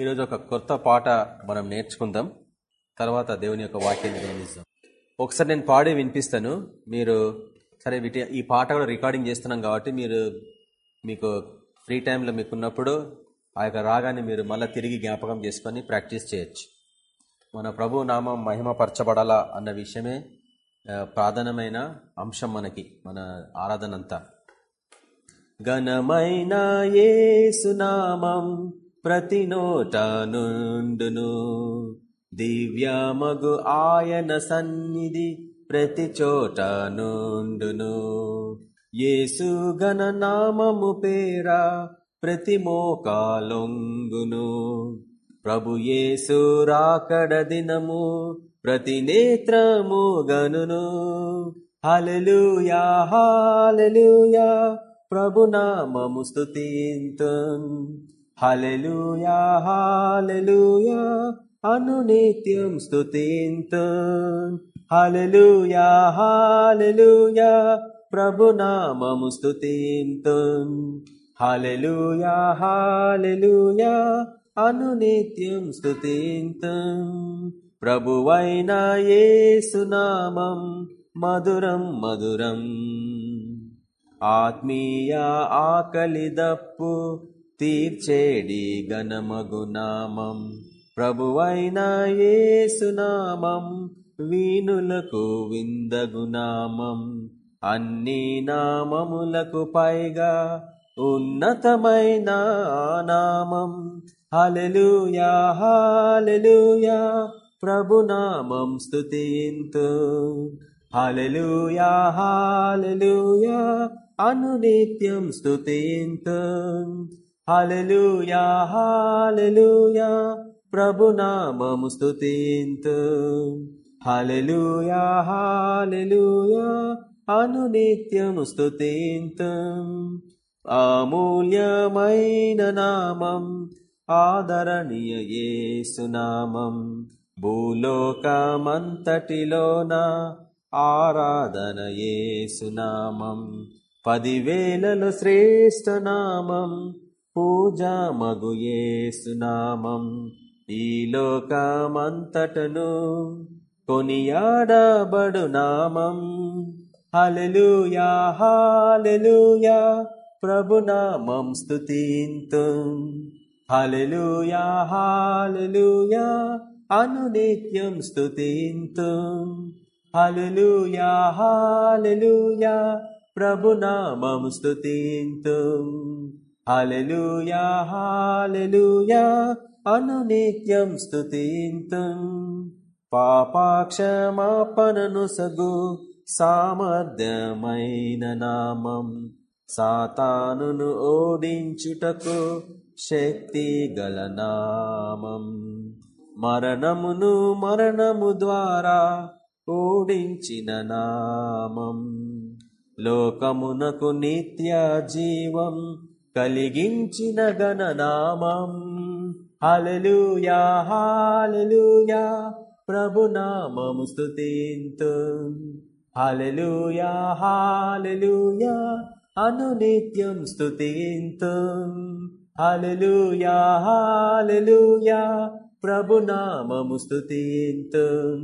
ఈరోజు ఒక కొత్త పాట మనం నేర్చుకుందాం. తర్వాత దేవుని యొక్క వాక్యాన్ని ధ్యానిస్తాం ఒకసారి నేను పాడి వినిపిస్తాను. మీరు సరే వీటి ఈ పాట కూడా రికార్డింగ్ చేస్తున్నాం కాబట్టి మీరు మీకు ఫ్రీ టైంలో మీకున్నప్పుడు ఆ యొక్క రాగాన్ని మీరు మళ్ళీ తిరిగి జ్ఞాపకం చేసుకొని ప్రాక్టీస్ చేయొచ్చు. మన ప్రభు నామం మహిమపరచబడాలా అన్న విషయమే ప్రాధానమైన అంశం మనకి మన ఆరాధనంతా. ఘనమైన ఘనమైన యేసునామం ప్రతి నోట నుండును. దివ్యమగు ఆయన సన్నిధి ప్రతి చోట నుండును. యేసు నామము పేరా ప్రతి మోకాలొంగును. ప్రభు యేసు రాకడ దినము ప్రతి నేత్రము గనును. హలలుయా హల్లెలూయా ప్రభు నామము స్తుతింతున్. హల్లెలూయా హల్లెలూయా అనునిత్యం స్తుతింతున్ హలెలుయా హాలెలుయా ప్రభు నామము స్తుతింతున్ హల్లెలూయా హల్లెలూయా అనునిత్యం స్తుతింతున్ ప్రభువైన యేసునామం మధురం మధురం. ఆత్మీయ ఆకలి దప్పు తీర్చేడి గణమగు నామం. ప్రభువైన యేసునామం వీణులకు విందగునామం అన్ని నామములకు పైగా ఉన్నతమైన నామం. హల్లెలూయా హల్లెలూయా ప్రభునామం స్థుతింతు హల్లెలూయా హల్లెలూయా అనునిత్యం స్థుతింతు హల్లెలూయా హల్లెలూయా ప్రభునామము స్తుతింతు. హల్లెలూయా హల్లెలూయా అనునిత్యం స్తుతింతు. అమూల్యమైన నామం ఆదరణీయ యేసునామం భూలోకమంతటిలోన ఆరాధన యేసునామం పదివేలలో శ్రేష్ఠ నామం పూజా మగు యేసునామం ఈ లోకమంతటను కొనియాడబడు నామం. హలలుయా హల్లెలూయా ప్రభునామం స్తుతింతు. హలలుయా హల్లెలూయా అనునిత్యం స్తుతింతు. హలలుయా హల్లెలూయా ప్రభునామం స్తుతింతు. హల్లెలూయా హల్లెలూయా అనునిత్యం స్తుతింతు. పాపాక్షమాపణను సగు సామర్థ్యమైన నామం. సాతానును ఓడించుటకు శక్తి గల నామం. మరణమును మరణము ద్వారా ఓడించిన నామం. లోకమునకు నిత్య జీవం కలిగించిన గణనామం హల్లెలూయా హల్లెలూయా ప్రభునామము స్తుతింతు. హల్లెలూయా హల్లెలూయా అనునిత్యం స్తుతింతు. హాలూయా ప్రభు ప్రభునామము స్తుతింతు.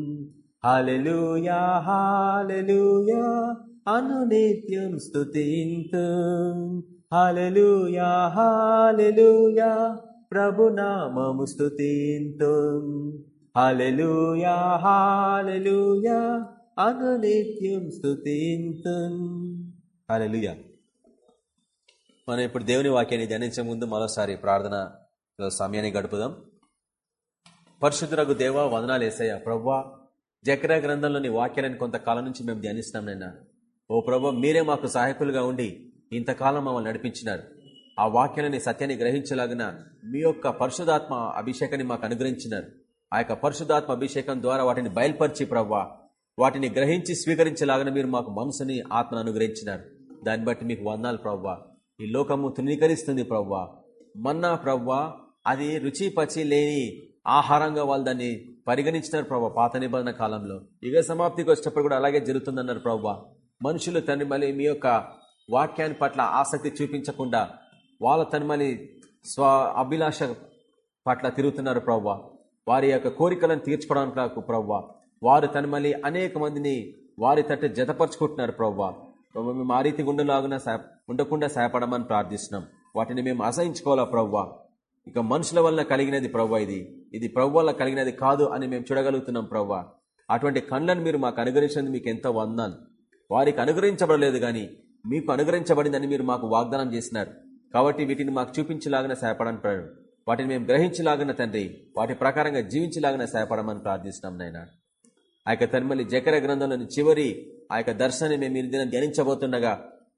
హాలూయా హల్లెలూయా అనునిత్యం స్తుతింతు. హల్లెలూయా హల్లెలూయా ప్రభునామము స్తుతింతు. హల్లెలూయా హల్లెలూయా అనునిత్యం స్తుతింతు. హల్లెలూయా మనం ఇప్పుడు దేవుని వాక్యాన్ని ధ్యానించే ముందు మరోసారి ప్రార్థనలో సమయాన్ని గడుపుదాం. పరిశుద్ధులకు దేవ వదనాలు వేసాయా ప్రవ్వా జకర గ్రంథంలోని వాక్యాలను కొంతకాలం నుంచి మేము ధ్యానిస్తున్నాం నైనా ఓ ప్రభు మీరే మాకు సహాయకులుగా ఉండి ఇంతకాలం మమ్మల్ని నడిపించినారు. ఆ వాక్యాలని సత్యాన్ని గ్రహించలాగిన మీ యొక్క పరిశుధాత్మ అభిషేకాన్ని మాకు అనుగ్రహించినారు. ఆ యొక్క పరిశుధాత్మ అభిషేకం ద్వారా వాటిని బయలుపరిచి ప్రవ్వా వాటిని గ్రహించి స్వీకరించలాగిన మీరు మాకు మనసుని ఆత్మను అనుగ్రహించినారు. దాన్ని బట్టి మీకు వందాలు ప్రవ్వా. ఈ లోకము తృణీకరిస్తుంది ప్రవ్వా. మన్నా ప్రవ్వా అది రుచి పచి లేని ఆహారంగా వాళ్ళు దాన్ని పరిగణించినారు ప్రభావ పాత నిబంధన కాలంలో. యుగ సమాప్తికి వచ్చేటప్పుడు కూడా అలాగే జరుగుతుందన్నారు ప్రవ్వా. మనుషులు తండ్రి మళ్ళీ మీ యొక్క వాక్యాన్ని పట్ల ఆసక్తి చూపించకుండా వాళ్ళ తను మళ్ళీ స్వ అభిలాష పట్ల తిరుగుతున్నారు ప్రవ్వ. వారి యొక్క కోరికలను తీర్చుకోవడానికి ప్రవ్వ. వారు తన మళ్ళీ అనేక మందిని వారి తట్టు జతపరుచుకుంటున్నారు ప్రవ్వ. మేము ఆ రీతి ఉండలాగున ఉండకుండా సహాయపడమని ప్రార్థిస్తున్నాం. వాటిని మేము అసహించుకోవాలా ప్రవ్వ? ఇక మనుషుల వల్ల కలిగినది ప్రవ్వ ఇది. ఇది ప్రవ్వ వల్ల కలిగినది కాదు అని మేము చూడగలుగుతున్నాం ప్రవ్వ. అటువంటి కళ్ళను మీరు మాకు అనుగ్రహించినందుకు మీకు ఎంతో వందాను వారికి అనుగ్రహించబడలేదు కానీ మీకు అనుగ్రహించబడిందని మీరు మాకు వాగ్దానం చేసినారు. కాబట్టి వీటిని మాకు చూపించలాగిన సహాయపడని ప్రాడు వాటిని మేము గ్రహించలాగిన తండ్రి వాటి ప్రకారంగా జీవించలాగిన సహాయపడమని ప్రార్థిస్తున్నాం నాయన. ఆ యొక్క తన్మలి జకర గ్రంథంలోని చివరి ఆ యొక్క దర్శనాన్ని మేము ఈ దినం ధ్యానించబోతుండగా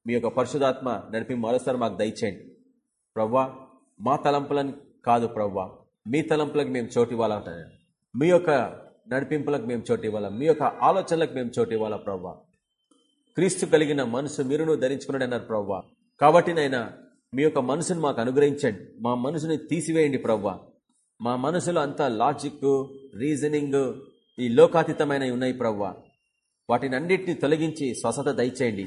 మీ యొక్క పరిశుధాత్మ నడిపి మరోసారి మాకు దయచేయండి. ప్రవ్వా మా తలంపులను కాదు ప్రవ్వా మీ తలంపులకు మేము చోటు ఇవ్వాలా మీ యొక్క నడిపింపులకు మేము చోటు ఇవ్వాలా? మీ యొక్క ఆలోచనలకు మేము చోటు ఇవ్వాలా ప్రవ్వా? క్రీస్తు కలిగిన మనసు మీరును ధరించుకున్నాడు అన్నారు ప్రవ్వా. కాబట్టి నైనా మీ యొక్క మనసును మాకు అనుగ్రహించండి. మా మనసుని తీసివేయండి ప్రవ్వా. మా మనసులో అంతా లాజిక్ రీజనింగ్ ఈ లోకాతీతమైనవి ఉన్నాయి ప్రవ్వా. వాటిని అన్నింటినీ తొలగించి స్వసత దయచేయండి.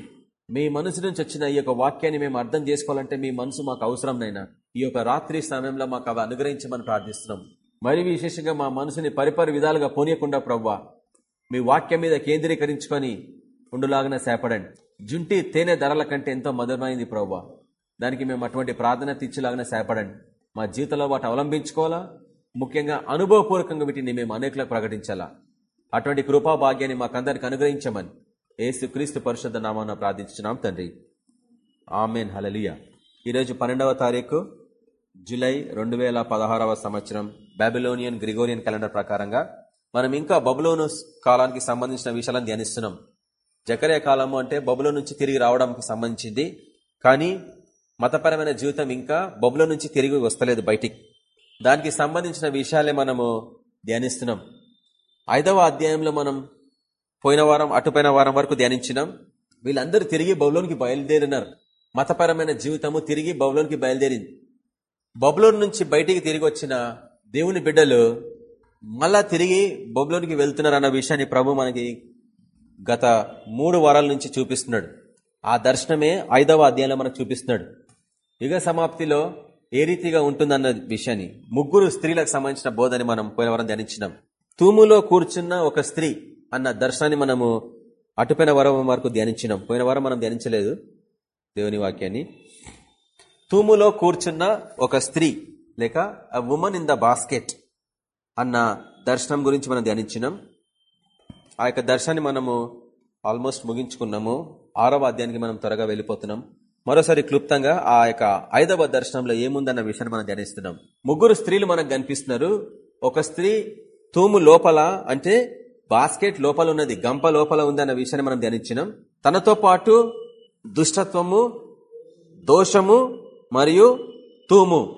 మీ మనసు నుంచి వచ్చిన ఈ యొక్క వాక్యాన్ని మేము అర్థం చేసుకోవాలంటే మీ మనసు మాకు అవసరం నైనా ఈ యొక్క రాత్రి సమయంలో మాకు అవి అనుగ్రహించమని ప్రార్థిస్తున్నాం. మరి విశేషంగా మా మనసుని పరిపరి విధాలుగా పోనీయకుండా ప్రవ్వా. మీ వాక్యం మీద కేంద్రీకరించుకొని ఉండులాగిన సేపడండి. జుంటి తేనె ధరల కంటే ఎంతో మధురమైంది ప్రభా దానికి మేము అటువంటి ప్రార్థన తీర్చేలాగానే సేపడండి. మా జీవితంలో వాటి అవలంబించుకోవాలా? ముఖ్యంగా అనుభవపూర్వకంగా వీటిని మేము అనేకులకు ప్రకటించాలా? అటువంటి కృపా భాగ్యాన్ని మాకందరికి అనుగ్రహించమని ఏసు క్రీస్తు పరిషత్ నామాన ప్రార్థించున్నాం తండ్రి. ఆమెన్. హలలియ ఈరోజు పన్నెండవ తారీఖు జూలై రెండు వేల పదహారవ సంవత్సరం బాబిలోనియన్ గ్రిగోరియన్ క్యాలెండర్ ప్రకారంగా మనం ఇంకా బబులోను కాలానికి సంబంధించిన విషయాలను ధ్యానిస్తున్నాం. జకరే కాలము అంటే బబులో నుంచి తిరిగి రావడానికి సంబంధించింది. కానీ మతపరమైన జీవితం ఇంకా బబులో నుంచి తిరిగి వస్తలేదు బయటికి. దానికి సంబంధించిన విషయాలే మనము ధ్యానిస్తున్నాం. ఐదవ అధ్యాయంలో మనం పోయిన వారం అటుపోయిన వారం వరకు ధ్యానించినాం. వీళ్ళందరూ తిరిగి బబులోనికి బయలుదేరినారు. మతపరమైన జీవితము తిరిగి బబులోనికి బయలుదేరింది. బబులోన్ నుంచి బయటికి తిరిగి వచ్చిన దేవుని బిడ్డలు మళ్ళా తిరిగి బబులోనికి వెళ్తున్నారు అన్న విషయాన్ని ప్రభు మనకి గత మూడు వారాల నుంచి చూపిస్తున్నాడు. ఆ దర్శనమే ఐదవ అధ్యాయంలో మనకు చూపిస్తున్నాడు. యుగ సమాప్తిలో ఏ రీతిగా ఉంటుందన్న విషయాన్ని ముగ్గురు స్త్రీలకు సంబంధించిన బోధని మనం పోయిన వారం ధ్యానించినాం. తూములో కూర్చున్న ఒక స్త్రీ అన్న దర్శనాన్ని మనము అటుపోయిన వరం వరకు ధ్యానించినాం. పోయిన వారం మనం ధ్యానించలేదు దేవుని వాక్యాన్ని. తూములో కూర్చున్న ఒక స్త్రీ లేక a woman in the basket అన్న దర్శనం గురించి మనం ధ్యానించినాం. ఆ యొక్క దర్శనాన్ని మనము ఆల్మోస్ట్ ముగించుకున్నాము. ఆరవ అధ్యాయానికి మనం త్వరగా వెళ్ళిపోతున్నాం. మరోసారి క్లుప్తంగా ఆ యొక్క ఐదవ దర్శనంలో ఏముందన్న విషయాన్ని మనం ధ్యానిస్తున్నాం. ముగ్గురు స్త్రీలు మనకు కనిపిస్తున్నారు. ఒక స్త్రీ తూము లోపల అంటే బాస్కెట్ లోపల ఉన్నది గంప లోపల ఉందన్న విషయాన్ని మనం ధ్యానించినాం. తనతో పాటు దుష్టత్వము దోషము మరియు తూము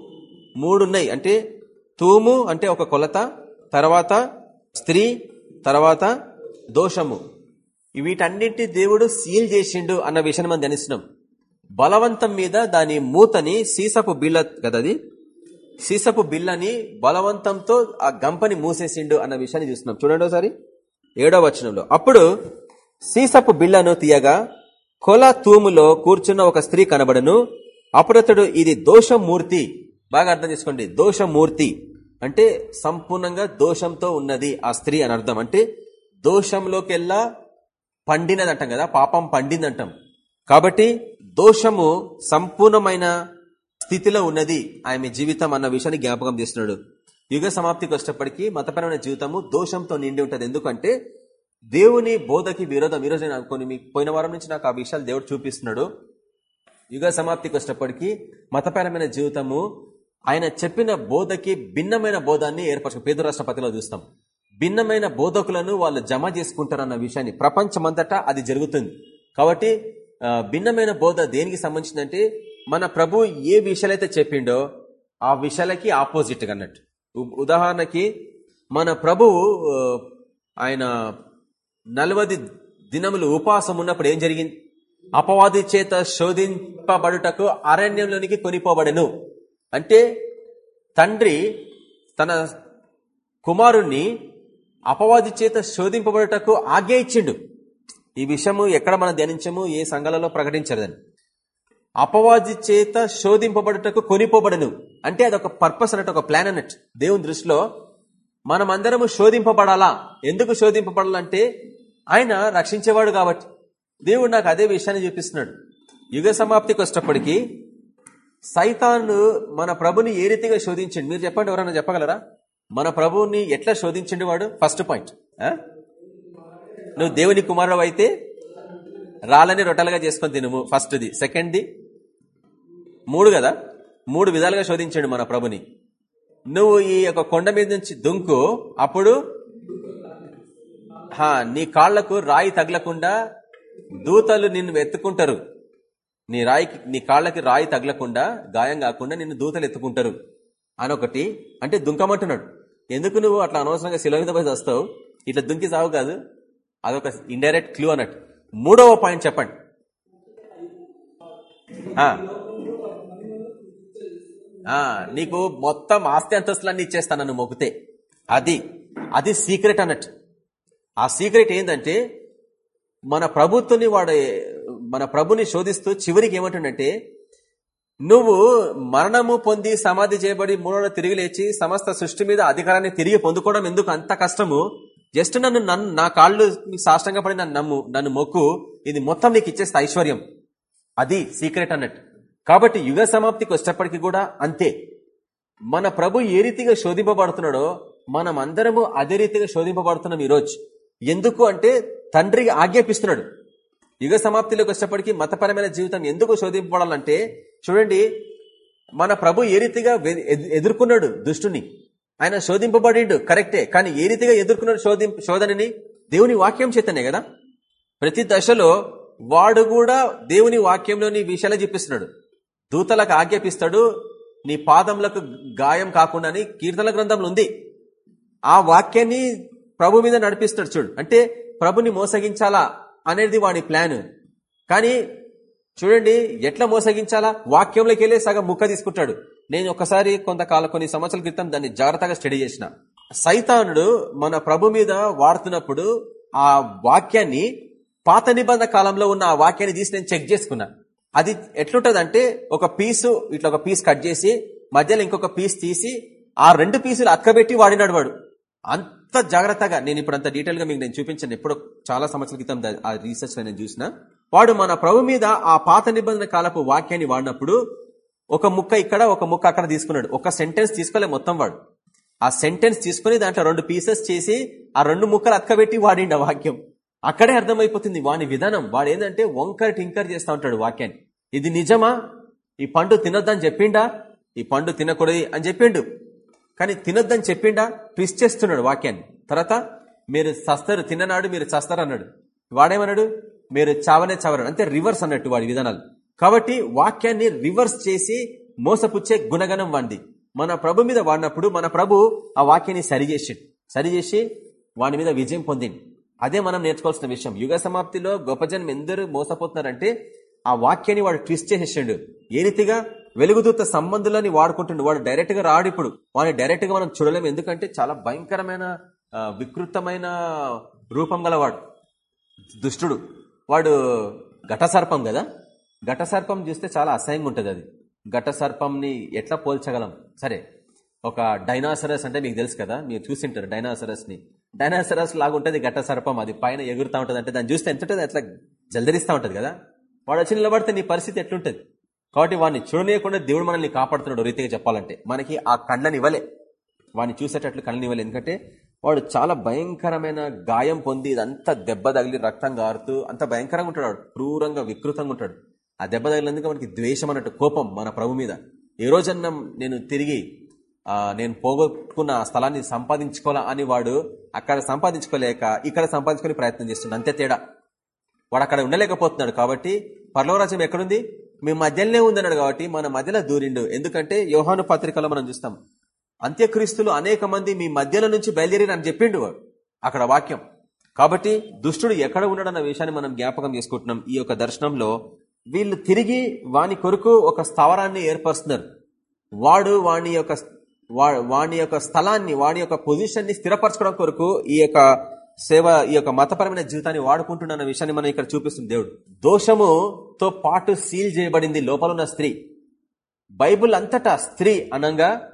మూడున్నాయి అంటే తూము అంటే ఒక కొలత తర్వాత స్త్రీ తర్వాత దోషము. వీటన్నింటి దేవుడు సీల్ చేసిండు అన్న విషయాన్ని మనం ధ్యానిస్తున్నాం. బలవంతం మీద దాని మూతని సీసపు బిల్ల కదది సీసపు బిల్లని బలవంతంతో ఆ గంపని మూసేసిండు అన్న విషయాన్ని చూస్తున్నాం. చూడండి ఒకసారి. ఏడో వచనంలో. అప్పుడు సీసపు బిల్లను తీయగా కొల తూములో కూర్చున్న ఒక స్త్రీ కనబడను. అప్పుడతడు ఇది దోషమూర్తి. బాగా అర్థం చేసుకోండి. దోషమూర్తి. అంటే సంపూర్ణంగా దోషంతో ఉన్నది ఆ స్త్రీ అని అర్థం. అంటే దోషంలోకెల్లా పండినది అంటాం కదా పాపం పండిందంటాం. కాబట్టి దోషము సంపూర్ణమైన స్థితిలో ఉన్నది ఆమె జీవితం అన్న విషయాన్ని జ్ఞాపకం చేస్తున్నాడు. యుగ సమాప్తికి వచ్చేటప్పటికీ మతపరమైన జీవితము దోషంతో నిండి ఉంటుంది. ఎందుకంటే దేవుని బోధకి విరోధం. ఈరోజు నేను కొన్ని మీ పోయిన వారం నుంచి నాకు ఆ విషయాలు దేవుడు చూపిస్తున్నాడు. యుగ సమాప్తికి వచ్చేటప్పటికీ మతపరమైన జీవితము ఆయన చెప్పిన బోధకి భిన్నమైన బోధాన్ని ఏర్పరచు పేద రాష్ట్రపతిలో చూస్తాం. భిన్నమైన బోధకులను వాళ్ళు జమ చేసుకుంటారన్న విషయాన్ని ప్రపంచమంతటా అది జరుగుతుంది. కాబట్టి భిన్నమైన బోధ దేనికి సంబంధించిందంటే మన ప్రభు ఏ విషయాలైతే చెప్పిండో ఆ విషయాలకి ఆపోజిట్ అన్నట్టు. ఉదాహరణకి మన ప్రభువు ఆయన నలవది దినములు ఉపాసం ఉన్నప్పుడు ఏం జరిగింది? అపవాది చేత శోధింపబడుటకు అరణ్యంలోనికి కొనిపోబడెను. అంటే తండ్రి తన కుమారుణ్ణి అపవాది చేత శోధింపబడుటకు ఆజ్ఞ ఇచ్చిండు. ఈ విషయము ఎక్కడ మనం ధ్యానించము? ఏ సంఘాలలో ప్రకటించలేదని. అపవాది చేత శోధింపబడుటకు కొనిపోబడను. అంటే అదొక పర్పస్ అన్నట్టు ఒక ప్లాన్ అన్నట్టు. దేవుని దృష్టిలో మనమందరము శోధింపబడాలా? ఎందుకు శోధింపబడాలంటే ఆయన రక్షించేవాడు కాబట్టి. దేవుడు నాకు అదే విషయాన్ని చూపిస్తున్నాడు. యుగ సమాప్తికి వచ్చేటప్పటికి సైతాను మన ప్రభుని ఏ రీతిగా శోధించండి? మీరు చెప్పండి ఎవరైనా చెప్పగలరా? మన ప్రభువుని ఎట్లా శోధించండి వాడు? ఫస్ట్ పాయింట్ నువ్వు దేవుని కుమారుడు అయితే రాళ్ళని రొట్టెలుగా చేసుకొని తినుము. ఫస్ట్ది సెకండ్ది మూడు కదా? మూడు విధాలుగా శోధించండి మన ప్రభుని. నువ్వు ఈ యొక్క కొండ మీద నుంచి దుంకు అప్పుడు హా నీ కాళ్ళకు రాయి తగలకుండా దూతలు నిన్ను ఎత్తుకుంటారు. నీ రాయికి నీ కాళ్ళకి రాయి తగలకుండా గాయం కాకుండా నిన్ను దూతలు ఎత్తుకుంటారు. అనొకటి. అంటే దుంకమంటున్నాడు. ఎందుకు నువ్వు అట్లా అనవసరంగా శిల మీద పోయి వస్తావు ఇట్లా దుంకి సావు కాదు. అదొక ఇండైరెక్ట్ క్లూ అన్నట్టు. మూడవ పాయింట్ చెప్పండి. నీకు మొత్తం ఆస్తి అంతస్తులన్నీ ఇచ్చేస్తాను నన్ను మొగితే అది అది సీక్రెట్ అన్నట్టు. ఆ సీక్రెట్ ఏంటంటే మన ప్రభుత్వని వాడు మన ప్రభుని శోధిస్తూ చివరికి ఏమంటుండంటే నువ్వు మరణము పొంది సమాధి చేయబడి మూడో తిరిగి లేచి సమస్త సృష్టి మీద అధికారాన్ని తిరిగి పొందుకోవడం ఎందుకు అంత కష్టము? జస్ట్ నన్ను నన్ను నా కాళ్ళు సాష్టంగా పడి నన్ను నమ్ము నన్ను మొక్కు. ఇది మొత్తం నీకు ఇచ్చేస్తే ఐశ్వర్యం. అది సీక్రెట్ అన్నట్టు. కాబట్టి యుగ సమాప్తికి వచ్చేప్పటికి కూడా అంతే. మన ప్రభు ఏ రీతిగా శోధింపబడుతున్నాడో మనం అందరము అదే రీతిగా శోధింపబడుతున్నాం ఈరోజు. ఎందుకు అంటే తండ్రికి ఆజ్ఞాపిస్తున్నాడు. యుగ సమాప్తిలోకి వచ్చేప్పటికీ మతపరమైన జీవితం ఎందుకు శోధింపబడాలంటే చూడండి మన ప్రభు ఏ రీతిగా ఎదుర్కొన్నాడు దుష్టుని? ఆయన శోధింపబడిండు కరెక్టే కానీ ఏ రీతిగా ఎదుర్కొన్నాడు శోధిం శోధనని? దేవుని వాక్యం చేతనే కదా? ప్రతి దశలో వాడు కూడా దేవుని వాక్యంలోని విషయాలు చూపిస్తున్నాడు దూతలకు ఆజ్ఞాపిస్తాడు నీ పాదములకు గాయం కాకుండా కీర్తన గ్రంథంలో ఉంది. ఆ వాక్యాన్ని ప్రభు మీద నడిపిస్తాడు చూడు. అంటే ప్రభుని మోసగించాలా అనేది వాడి ప్లాన్. కానీ చూడండి ఎట్లా మోసగించాలా? వాక్యంలోకి వెళ్ళే సగం ముక్క తీసుకుంటాడు. నేను ఒకసారి కొంతకాలం కొన్ని సంవత్సరాల క్రితం దాన్ని జాగ్రత్తగా స్టడీ చేసిన. సైతానుడు మన ప్రభు మీద వాడుతున్నప్పుడు ఆ వాక్యాన్ని పాత నిబంధన కాలంలో ఉన్న ఆ వాక్యాన్ని తీసి నేను చెక్ చేసుకున్నా. అది ఎట్లుంటదంటే ఒక పీసు ఇట్లా ఒక పీస్ కట్ చేసి మధ్యలో ఇంకొక పీస్ తీసి ఆ రెండు పీసులు అక్కబెట్టి వాడినాడు వాడు. అంత జాగ్రత్తగా నేను ఇప్పుడు అంత డీటెయిల్గా మీకు నేను చూపించాను. ఎప్పుడో చాలా సంవత్సరాల క్రితం ఆ రీసెర్చ్ నేను చూసిన. వాడు మన ప్రభు మీద ఆ పాత నిబంధన కాలపు వాక్యాన్ని వాడినప్పుడు ఒక ముక్క ఇక్కడ ఒక ముక్క అక్కడ తీసుకున్నాడు. ఒక సెంటెన్స్ తీసుకోలే మొత్తం వాడు. ఆ సెంటెన్స్ తీసుకుని దాంట్లో రెండు పీసెస్ చేసి ఆ రెండు ముక్కలు అక్కబెట్టి వాడిండు ఆ వాక్యం. అక్కడే అర్థమైపోతుంది వాని విధానం. వాడు ఏంటంటే వంకర్ టింకర్ చేస్తూ ఉంటాడు వాక్యాన్ని. ఇది నిజమా? ఈ పండు తినొద్దని చెప్పిండా? ఈ పండు తినకూడదు అని చెప్పిండు. కానీ తినొద్దని చెప్పిండా? ట్విస్ట్ చేస్తున్నాడు వాక్యాన్ని. తర్వాత మీరు చస్తారు తిన్ననాడు మీరు చస్తారు అన్నాడు వాడేమన్నాడు? మీరు చావనే చావరాడు అంటే రివర్స్ అన్నట్టు వాడి విధానాలు. కాబట్టి వాక్యాన్ని రివర్స్ చేసి మోసపుచ్చే గుణగణం వాడి మన ప్రభు మీద వాడినప్పుడు మన ప్రభు ఆ వాక్యాన్ని సరిచేసి సరిచేసి వాడి మీద విజయం పొందింది. అదే మనం నేర్చుకోవాల్సిన విషయం. యుగ సమాప్తిలో గొప్ప జనం ఎందరూ మోసపోతున్నారంటే ఆ వాక్యాన్ని వాడు ట్విస్ట్ చేసేసిండు. ఏ రీతిగా? వెలుగుదూత సంబంధులని వాడుకుంటుండు. వాడు డైరెక్ట్గా రాడు ఇప్పుడు. వాడిని డైరెక్ట్గా మనం చూడలేము. ఎందుకంటే చాలా భయంకరమైన వికృతమైన రూపం గలవాడు. దుష్టుడు. వాడు ఘటసర్పం కదా? ఘటసర్పం చూస్తే చాలా అసహ్యంగా ఉంటుంది అది. ఘట సర్పంని ఎట్లా పోల్చగలం? సరే ఒక డైనాసరస్ అంటే మీకు తెలుసు కదా మీరు చూసింటారు డైనాసరస్ని డైనాసరస్ లాగా ఉంటుంది ఘట సర్పం అది పైన ఎగురుతా ఉంటుంది అంటే దాన్ని చూస్తే ఎంత ఉంటుంది? అట్లా జల్దరిస్తూ ఉంటుంది కదా? వాడు వచ్చి నిలబడితే నీ పరిస్థితి ఎట్లుంటుంది? కాబట్టి వాడిని చూడనీయకుండా దేవుడు మనల్ని కాపాడుతున్నాడు రీతిగా చెప్పాలంటే. మనకి ఆ కళ్ళని ఇవ్వలే. వాడిని చూసేటట్లు కళ్ళని ఇవ్వలే. ఎందుకంటే వాడు చాలా భయంకరమైన గాయం పొంది ఇదంతా దెబ్బ తగిలి రక్తం గారుతూ అంత భయంకరంగా ఉంటాడు వాడు. క్రూరంగా వికృతంగా ఉంటాడు. ఆ దెబ్బ తగిలినందుకు మనకి ద్వేషం అన్నట్టు కోపం మన ప్రభు మీద. ఏ రోజన్నా నేను తిరిగి నేను పోగొట్టుకున్న ఆ స్థలాన్ని సంపాదించుకోవాలా అని వాడు అక్కడ సంపాదించుకోలేక ఇక్కడ సంపాదించుకునే ప్రయత్నం చేస్తున్నాడు. అంతే తేడా. వాడు అక్కడ ఉండలేకపోతున్నాడు కాబట్టి పర్లవరాజ్యం ఎక్కడుంది? మీ మధ్యలోనే ఉందన్నాడు కాబట్టి మన మధ్యలో దూరిండు. ఎందుకంటే యోహాను పత్రికలో మనం చూస్తాం. అంత్యక్రీస్తులు అనేక మంది మీ మధ్యలో నుంచి బయలుదేరి అని చెప్పిండు వాడు. అక్కడ వాక్యం. కాబట్టి దుష్టుడు ఎక్కడ ఉన్నాడన్న విషయాన్ని మనం జ్ఞాపకం చేసుకుంటున్నాం. ఈ యొక్క దర్శనంలో వీళ్ళు తిరిగి వాని కొరకు ఒక స్థావరాన్ని ఏర్పరుస్తున్నారు. వాడు వాని యొక్క వా- వాని యొక్క స్థలాన్ని వాని యొక్క పొజిషన్ని స్థిరపరచుకోవడం కొరకు ఈ యొక్క సేవ ఈ యొక్క మతపరమైన జీవితాన్ని వాడుకుంటున్న విషయాన్ని మనం ఇక్కడ చూపిస్తుంది దేవుడు. దోషముతో పాటు సీల్ చేయబడింది లోపల ఉన్న స్త్రీ. బైబుల్ అంతటా స్త్రీ అనగా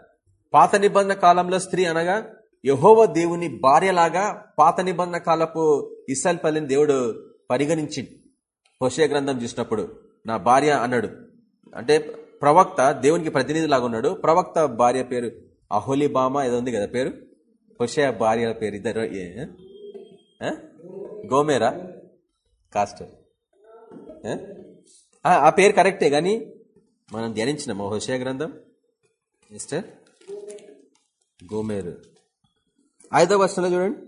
పాత నిబంధన కాలంలో స్త్రీ అనగా యహోవ దేవుని భార్యలాగా పాత నిబంధన కాలపు ఇస్రాయల్ పల్లిని దేవుడు పరిగణించి హోషయ గ్రంథం చూసినప్పుడు నా భార్య అన్నాడు. అంటే ప్రవక్త దేవునికి ప్రతినిధిలాగా ఉన్నాడు. ప్రవక్త భార్య పేరు అహోలిబామ ఏదో ఉంది కదా పేరు? హుషయ భార్య పేరు ఇద్దరు ఏ- గోమేరా? కాస్ట్ ఆ పేరు కరెక్టే కానీ మనం ధ్యానించినాము హుషయ గ్రంథం? మిస్టర్? గోమేరు ఐదో వర్షంలో చూడండి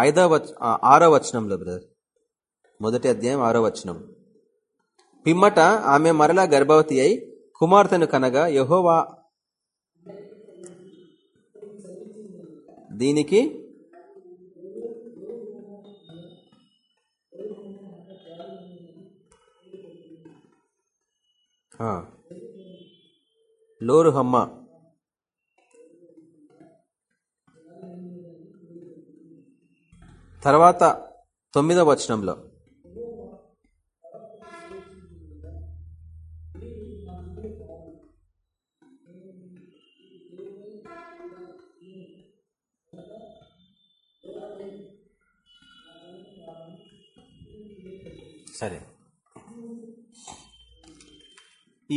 ఐదో వచ ఆ, ఆరో వచనంలో బ్రదర్ మొదటి అధ్యాయం ఆరో వచనం పిమ్మట ఆమె మరలా గర్భవతి అయి కుమార్తెను కనగా యహోవా దీనికి లోరు హమ్మ. తర్వాత తొమ్మిదవ వచనంలో.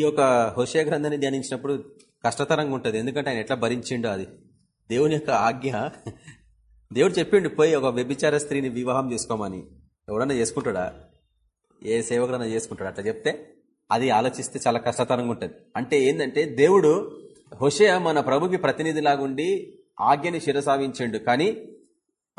యొక్క హుషయ గ్రంథాన్ని ధ్యానించినప్పుడు కష్టతరంగా ఉంటుంది. ఎందుకంటే ఆయన ఎట్లా భరించిండో అది. దేవుని యొక్క ఆజ్ఞ. దేవుడు చెప్పిండు పోయి ఒక వ్యభిచార స్త్రీని వివాహం చేసుకోమని. ఎవడన్నా చేసుకుంటాడా? ఏ సేవకుడన్నా చేసుకుంటాడు? అట్లా చెప్తే అది ఆలోచిస్తే చాలా కష్టతరంగా ఉంటుంది. అంటే ఏంటంటే దేవుడు హుషయ మన ప్రభుకి ప్రతినిధిలాగుండి ఆజ్ఞని శిరసావించిండు. కానీ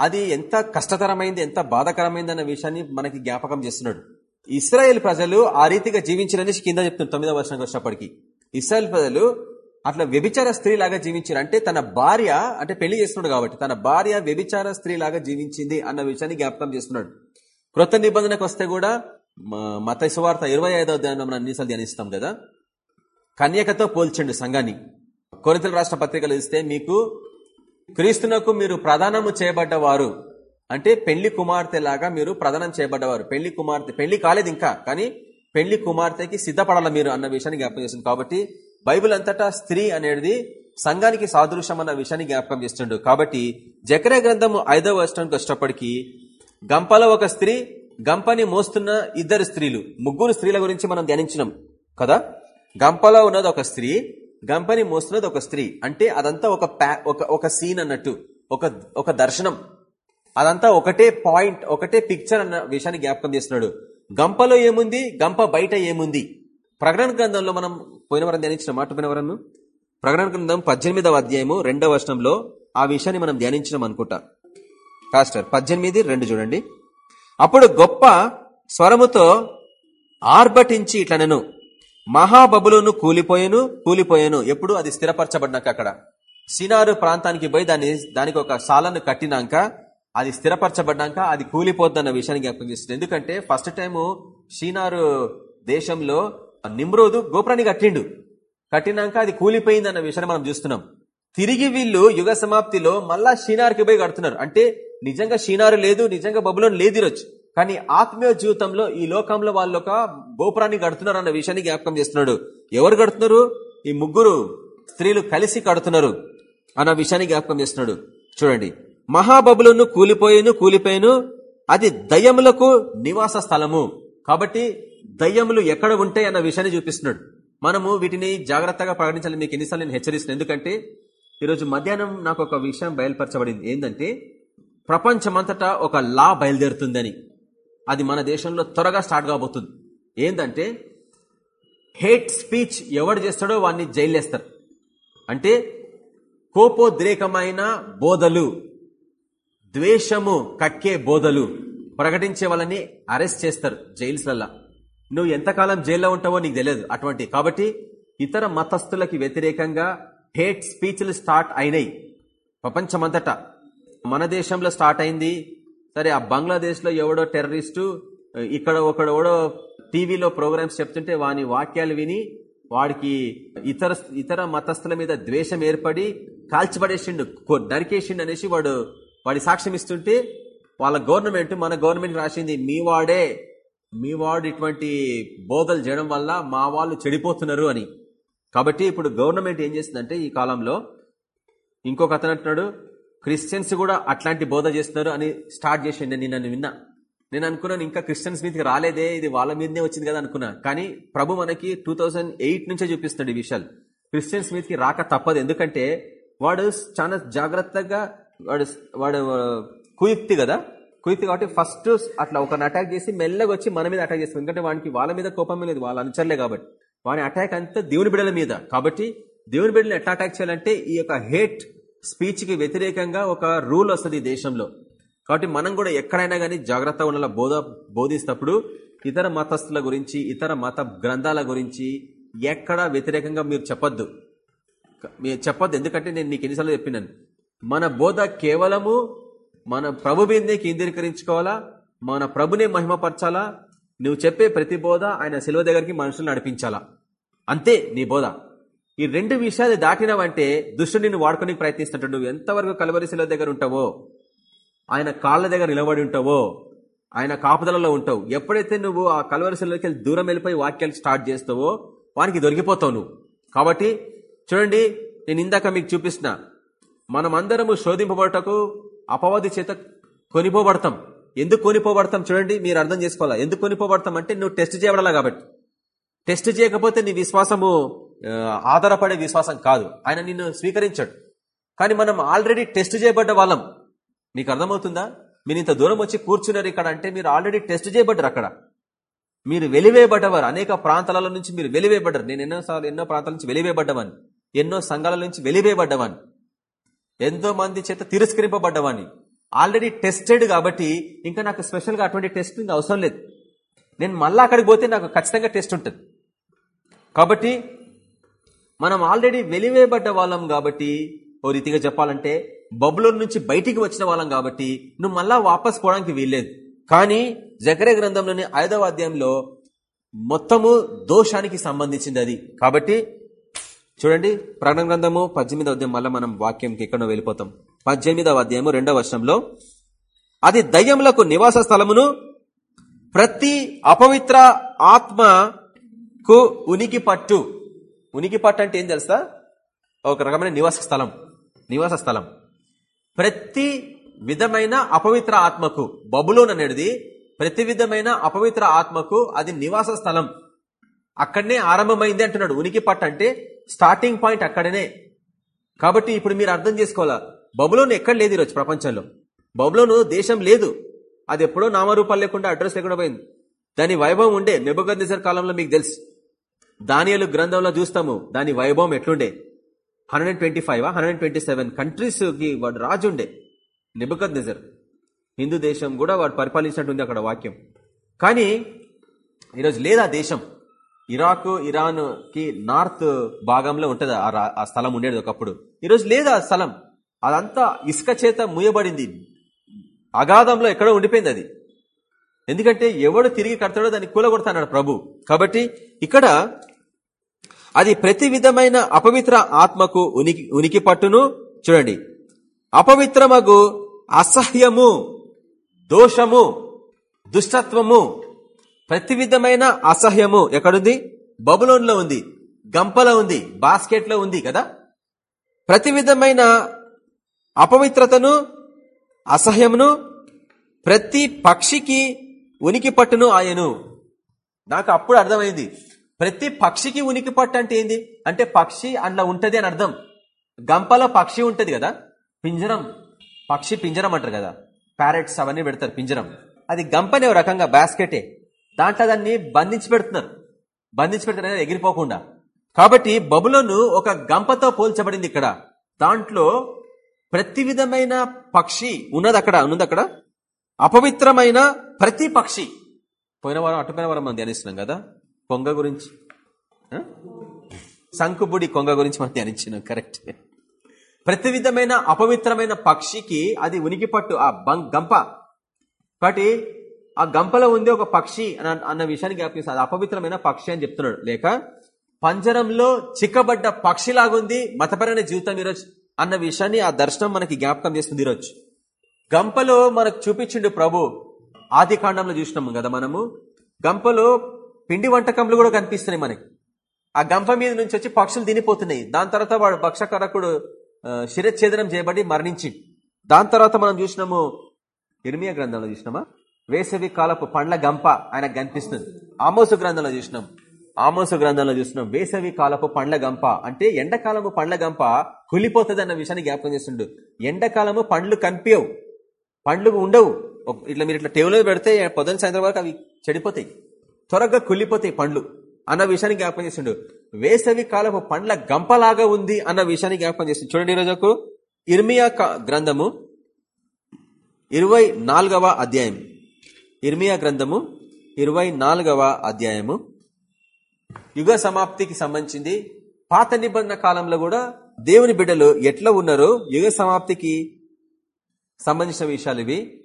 అది ఎంత కష్టతరమైంది ఎంత బాధకరమైంది అన్న విషయాన్ని మనకి జ్ఞాపకం చేస్తున్నాడు. ఇస్రాయేల్ ప్రజలు ఆ రీతిగా జీవించారని కింద చెప్తున్నారు తొమ్మిదవ వర్షానికి వచ్చినప్పటికీ ఇస్రాయేల్ ప్రజలు అట్లా వ్యభిచార స్త్రీ లాగా జీవించారు అంటే తన భార్య అంటే పెళ్ళి చేస్తున్నాడు కాబట్టి తన భార్య వ్యభిచార స్త్రీ లాగా జీవించింది అన్న విషయాన్ని జ్ఞాపకం చేస్తున్నాడు. క్రొత్త నిబంధనకు వస్తే కూడా మత సువార్త ఇరవై ఐదవ ధ్యానం మనం అన్నిసార్లు ధ్యానిస్తాం కదా. కన్యకతో పోల్చండి సంఘాన్ని. కొరితల రాష్ట్ర పత్రికలు ఇస్తే మీకు క్రీస్తునకు మీరు ప్రధానము చేయబడ్డవారు. అంటే పెళ్ళి కుమార్తె లాగా మీరు ప్రధానం చేయబడ్డవారు. పెళ్ళి కుమార్తె పెళ్ళి కాలేదు ఇంకా కానీ పెళ్ళి కుమార్తెకి సిద్ధపడాల మీరు అన్న విషయాన్ని జ్ఞాపకం చేస్తుంది. కాబట్టి బైబిల్ అంతటా స్త్రీ అనేది సంఘానికి సాదృశ్యం అన్న విషయాన్ని జ్ఞాపకం చేస్తుండు. కాబట్టి జకర గ్రంథము ఐదవ వర్షానికి వచ్చినప్పటికీ గంపలో ఒక స్త్రీ గంపని మోస్తున్న ఇద్దరు స్త్రీలు ముగ్గురు స్త్రీల గురించి మనం ధ్యానించినాం కదా? గంపలో ఉన్నది ఒక స్త్రీ గంపని మోస్తున్నది ఒక స్త్రీ. అంటే అదంతా ఒక ప్యా- ఒక ఒక సీన్ అన్నట్టు ఒక ఒక దర్శనం. అదంతా ఒకటే పాయింట్ ఒకటే పిక్చర్ అన్న విషయాన్ని జ్ఞాపకం చేస్తున్నాడు. గంపలో ఏముంది? గంప బయట ఏముంది? ప్రకటన గ్రంథంలో మనం పోయిన వరం ధ్యానించిన మాట పోయినవరను ప్రకటన గ్రంథం పద్దెనిమిదవ అధ్యాయము రెండవ వర్షంలో ఆ విషయాన్ని మనం ధ్యానించినాం అనుకుంటా. కాస్టర్ పద్దెనిమిది రెండు చూడండి. అప్పుడు గొప్ప స్వరముతో ఆర్భటించి ఇట్లా నేను మహాబబులోను కూలిపోయాను కూలిపోయాను. ఎప్పుడు? అది స్థిరపరచబడినాక అక్కడ. సినారు ప్రాంతానికి పోయి దాన్ని దానికి ఒక సాలను కట్టినాక అది స్థిరపరచబడ్డాక అది కూలిపోద్దన్న విషయాన్ని జ్ఞాపకం చేస్తుంది. ఎందుకంటే ఫస్ట్ టైము షీనారు దేశంలో నిమ్రోదు గోపురాన్ని కట్టిండు. కట్టినాక అది కూలిపోయింది అన్న విషయాన్ని మనం చూస్తున్నాం. తిరిగి వీళ్ళు యుగ సమాప్తిలో మళ్ళా షీనార్కి పోయి కడుతున్నారు. అంటే నిజంగా షీనారు లేదు నిజంగా బబులోని లేదు ఈరోజు. కానీ ఆత్మీయ జీవితంలో ఈ లోకంలో వాళ్ళు ఒక గోపురాన్ని కడుతున్నారు అన్న విషయాన్ని జ్ఞాపకం చేస్తున్నాడు. ఎవరు కడుతున్నారు? ఈ ముగ్గురు స్త్రీలు కలిసి కడుతున్నారు అన్న విషయాన్ని జ్ఞాపకం చేస్తున్నాడు. చూడండి. మహాబబులను కూలిపోయేను కూలిపోయేను. అది దయ్యములకు నివాస స్థలము. కాబట్టి దయ్యములు ఎక్కడ ఉంటాయి అన్న విషయాన్ని చూపిస్తున్నాడు. మనము వీటిని జాగ్రత్తగా ప్రకటించాలని మీకు ఎన్నిసార్లు నేను హెచ్చరిస్తున్నాను. ఎందుకంటే ఈరోజు మధ్యాహ్నం నాకు ఒక విషయం బయలుపరచబడింది. ఏంటంటే ప్రపంచమంతటా ఒక లా బయలుదేరుతుందని. అది మన దేశంలో త్వరగా స్టార్ట్ కాబోతుంది. ఏంటంటే హేట్ స్పీచ్ ఎవడు చేస్తాడో వాడిని జైలేస్తారు అంటే కోపోద్రేకమైన బోధలు. ద్వేషము కక్కే బోధలు ప్రకటించే వాళ్ళని అరెస్ట్ చేస్తారు జైల్స్లల్లా. నువ్వు ఎంతకాలం జైల్లో ఉంటావో నీకు తెలియదు అటువంటి. కాబట్టి ఇతర మతస్థులకి వ్యతిరేకంగా హేట్ స్పీచ్లు స్టార్ట్ అయినాయి ప్రపంచమంతటా. మన దేశంలో స్టార్ట్ అయింది. సరే ఆ బంగ్లాదేశ్లో ఎవడో టెర్రరిస్టు ఇక్కడ ఒకడెవడో టీవీలో ప్రోగ్రామ్స్ చెప్తుంటే వాని వాక్యాలు విని వాడికి ఇతర ఇతర మతస్థుల మీద ద్వేషం ఏర్పడి కాల్చిపడేసిండు నరికేసిండు అనేసి వాడు వాడి సాక్ష్యం ఇస్తుంటే వాళ్ళ గవర్నమెంట్ మన గవర్నమెంట్ రాసింది మీ వాడే మీ వాడు ఇటువంటి బోధలు చేయడం వల్ల మా వాళ్ళు చెడిపోతున్నారు అని. కాబట్టి ఇప్పుడు గవర్నమెంట్ ఏం చేస్తుందంటే ఈ కాలంలో ఇంకొక అతను అంటున్నాడు క్రిస్టియన్స్ కూడా అట్లాంటి బోధ చేస్తున్నారు అని స్టార్ట్ చేసిండు నేను నన్ను విన్నా నేను అనుకున్నాను ఇంకా క్రిస్టియన్స్ మీదకి రాలేదే ఇది వాళ్ళ మీదనే వచ్చింది కదా అనుకున్నా. కానీ ప్రభు మనకి టూ నుంచే చూపిస్తున్నాడు ఈ విషయాలు. క్రిస్టియన్స్ మీదకి రాక తప్పదు. ఎందుకంటే వాడు చాలా జాగ్రత్తగా వాడు వాడు కుయుక్తి కదా? కుయుక్తి కాబట్టి ఫస్ట్ అట్లా ఒకరిని అటాక్ చేసి మెల్లగా వచ్చి మన మీద అటాక్ చేస్తుంది ఎందుకంటే వానికి వాళ్ళ మీద కోపం లేదు వాళ్ళ అనుచరులే కాబట్టి. వాని అటాక్ అంతా దేవుని బిడ్డల మీద. కాబట్టి దేవుని బిడ్డలు ఎట్లా అటాక్ చేయాలంటే ఈ యొక్క హేట్ స్పీచ్కి వ్యతిరేకంగా ఒక రూల్ వస్తుంది ఈ దేశంలో. కాబట్టి మనం కూడా ఎక్కడైనా కానీ జాగ్రత్త ఉండాల? బోధ బోధిస్తప్పుడు ఇతర మతస్థుల గురించి ఇతర మత గ్రంథాల గురించి ఎక్కడ వ్యతిరేకంగా మీరు చెప్పొద్దు. మీరు చెప్పొద్దు. ఎందుకంటే నేను నీకు ఎన్నిసార్లు చెప్పినాను. మన బోధ కేవలము మన ప్రభు మీదనే కేంద్రీకరించుకోవాలా? మన ప్రభునే మహిమపరచాలా? నువ్వు చెప్పే ప్రతి బోధ ఆయన సెలవు దగ్గరికి మనుషులు నడిపించాలా? అంతే నీ బోధ. ఈ రెండు విషయాలు దాటినావంటే దుష్టుడు నిన్ను వాడుకోనికి ప్రయత్నిస్తుంటాడు. నువ్వు ఎంతవరకు కలవరి సెలవు దగ్గర ఉంటావో ఆయన కాళ్ళ దగ్గర నిలబడి ఉంటావో ఆయన కాపుదలలో ఉంటావు ఎప్పుడైతే నువ్వు ఆ కలవరిశలోకి వెళ్ళి దూరం వెళ్ళిపోయి వాక్యాలు స్టార్ట్ చేస్తావో వానికి దొరికిపోతావు నువ్వు. కాబట్టి చూడండి నేను ఇందాక మీకు చూపిస్తున్నా మనమందరము శోధింపబడటకు అపవాది చేత కొనిపోబడతాం. ఎందుకు కొనిపోబడతాం చూడండి మీరు అర్థం చేసుకోవాలా? ఎందుకు కొనిపోబడతాం అంటే నువ్వు టెస్ట్ చేయబడాలా కాబట్టి. టెస్ట్ చేయకపోతే నీ విశ్వాసము ఆధారపడే విశ్వాసం కాదు. ఆయన నిన్ను స్వీకరించాడు. కానీ మనం ఆల్రెడీ టెస్ట్ చేయబడ్డ వాళ్ళం. మీకు అర్థమవుతుందా? మీరు ఇంత దూరం వచ్చి కూర్చున్నారు ఇక్కడ అంటే మీరు ఆల్రెడీ టెస్ట్ చేయబడ్డారు అక్కడ. మీరు వెలివేయబడ్డవారు. అనేక ప్రాంతాల నుంచి మీరు వెలివేయబడ్డారు. నేను ఎన్నోసార్లు ఎన్నో ప్రాంతాల నుంచి వెలివేయబడ్డవాన్ని. ఎన్నో సంఘాల నుంచి వెలివేయబడ్డవాన్ని. ఎంతో మంది చేత తిరస్కరింపబడ్డవాన్ని ఆల్రెడీ టెస్టెడ్ కాబట్టి ఇంకా నాకు స్పెషల్గా అటువంటి టెస్టింగ్ అవసరం లేదు. నేను మళ్ళీ అక్కడికి పోతే నాకు ఖచ్చితంగా టెస్ట్ ఉంటుంది. కాబట్టి మనం ఆల్రెడీ వెలివేయబడ్డ వాళ్ళం కాబట్టి ఓ రీతిగా చెప్పాలంటే బబులో నుంచి బయటికి వచ్చిన వాళ్ళం కాబట్టి నువ్వు మళ్ళా వాపస్ పోవడానికి వీల్లేదు. కానీ జకరే గ్రంథంలోని ఐదవ అధ్యాయంలో మొత్తము దోషానికి సంబంధించింది అది. కాబట్టి చూడండి ప్రకటన గ్రంథము పద్దెనిమిదవ అధ్యాయం మళ్ళీ మనం వాక్యంకి ఎక్కడో వెళ్ళిపోతాం. పద్దెనిమిదవ అధ్యాయము రెండవ వర్షంలో అది దయ్యములకు నివాస స్థలమును ప్రతి అపవిత్ర ఆత్మకు ఉనికి పట్టు. ఉనికి పట్టు అంటే ఏం తెలుసా? ఒక రకమైన నివాస స్థలం నివాస స్థలం. ప్రతి విధమైన అపవిత్ర ఆత్మకు బబులోన్ అనేది ప్రతి విధమైన అపవిత్ర ఆత్మకు అది నివాస స్థలం. అక్కడనే ఆరంభమైంది అంటున్నాడు. ఉనికి పట్ట అంటే స్టార్టింగ్ పాయింట్ అక్కడనే. కాబట్టి ఇప్పుడు మీరు అర్థం చేసుకోవాలా? బబులోను ఎక్కడ లేదు ఈరోజు ప్రపంచంలో. బబులోను దేశం లేదు. అది ఎప్పుడో నామరూపాలు లేకుండా అడ్రస్ లేకుండా పోయింది. దాని వైభవం ఉండే నెబుగద్నెజర్ కాలంలో మీకు తెలుసు. దానియలు గ్రంథంలో చూస్తాము. దాని వైభవం ఎట్లుండే? Hundred and twenty five hundred and twenty seven కంట్రీస్కి వాడు రాజు ఉండే. నిజర్ హిందూ దేశం కూడా వాడు పరిపాలించినట్టుంది అక్కడ వాక్యం. కానీ ఈరోజు లేదా దేశం. ఇరాక్ ఇరాన్కి నార్త్ భాగంలో ఉంటది ఆ రా- ఆ స్థలం ఉండేది ఒకప్పుడు. ఈరోజు లేదా ఆ స్థలం. అదంతా ఇసుక చేత ముయబడింది. అగాధంలో ఎక్కడో ఉండిపోయింది అది. ఎందుకంటే ఎవడు తిరిగి కడతాడో దాన్ని కూలగొడతాడు ప్రభు. కాబట్టి ఇక్కడ అది ప్రతి విధమైన అపవిత్ర ఆత్మకు ఉనికి ఉనికి పట్టును. చూడండి. అపవిత్రమగు అసహ్యము దోషము దుష్టత్వము ప్రతి విధమైన అసహ్యము ఎక్కడుంది? బబులోన్లో ఉంది. గంపలో ఉంది. బాస్కెట్లో ఉంది కదా? ప్రతి విధమైన అపవిత్రతను అసహ్యమును ప్రతి పక్షికి ఉనికి పట్టును ఆయను. నాకు అప్పుడు అర్థమైంది. ప్రతి పక్షికి ఉనికి పట్టు అంటే ఏంది? అంటే పక్షి అందులో ఉంటది అని అర్థం. గంపలో పక్షి ఉంటది కదా? పింజరం. పక్షి పింజరం అంటారు కదా? ప్యారెట్స్ అవన్నీ పెడతారు పింజరం. అది గంపనే ఒక రకంగా బాస్కెటే. దాంట్లో దాన్ని బంధించి పెడుతున్నారు. బంధించి పెడతారు ఎగిరిపోకుండా. కాబట్టి బబులోను ఒక గంపతో పోల్చబడింది ఇక్కడ. దాంట్లో ప్రతి విధమైన పక్షి ఉన్నది అక్కడ. ఉన్నది అక్కడ. అపవిత్రమైన ప్రతి పక్షి. పోయిన వారం అటుపోయిన వారం మనం ధ్యానిస్తున్నాం కదా? కొంగ గురించి. ఆ? శంకుబుడి కొంగ గురించి మనం ధ్యానించినాం. కరెక్ట్ ప్రతి విధమైన అపవిత్రమైన పక్షికి అది ఉనికి పట్టు ఆ గంప. కాబట్టి ఆ గంపలో ఉంది ఒక పక్షి అన్న విషయాన్ని జ్ఞాపకిస్తుంది అది అపవిత్రమైన పక్షి అని చెప్తున్నాడు. లేక పంజరంలో చిక్కబడ్డ పక్షిలాగుంది మతపరమైన జీవితం ఈరోజు అన్న విషయాన్ని ఆ దర్శనం మనకి జ్ఞాపకం చేస్తుంది ఈరోజు. గంపలో మనకు చూపించిండు ప్రభు ఆది కాండంలో చూసినాము కదా మనము. గంపలో పిండి వంటకంలు కూడా కనిపిస్తున్నాయి మనకి. ఆ గంప మీద నుంచి వచ్చి పక్షులు తినిపోతున్నాయి. దాని తర్వాత వాడు భక్షకరకుడు శిరఛేదనం చేయబడి మరణించి దాని తర్వాత మనం చూసినాము ఇర్మియా గ్రంథంలో చూసినామా? వేసవి కాలపు పండ్ల గంప ఆయన కనిపిస్తుంది ఆమోసు గ్రంథంలో చూసినాం. ఆమోసు గ్రంథంలో చూసినాం. వేసవి కాలపు పండ్ల గంప అంటే ఎండాకాలము పండ్ల గంప కులిపోతుంది అన్న విషయాన్ని జ్ఞాపకం చేస్తుండు. ఎండాకాలము పండ్లు కనిపించవు పండ్లు ఉండవు. ఇట్లా మీరు ఇట్లా టేబుల్ పెడితే పొద్దున సాయంత్రం వరకు అవి చెడిపోతాయి. త్వరగా కుళ్ళిపోతాయి పండ్లు అన్న విషయాన్ని జ్ఞాపకం చేసిండు వేసవి కాలపు పండ్ల గంపలాగా ఉంది అన్న విషయాన్ని జ్ఞాపకం చేసిండు చూడండి ఈరోజుకు ఇర్మియా గ్రంథము ఇరవై అధ్యాయం. ఇర్మియా గ్రంథము ఇరవై అధ్యాయము. యుగ సమాప్తికి సంబంధించింది. పాత నిబంధన కాలంలో కూడా దేవుని బిడ్డలు ఎట్లా ఉన్నారో యుగ సమాప్తికి సంబంధించిన విషయాలు ఇవి.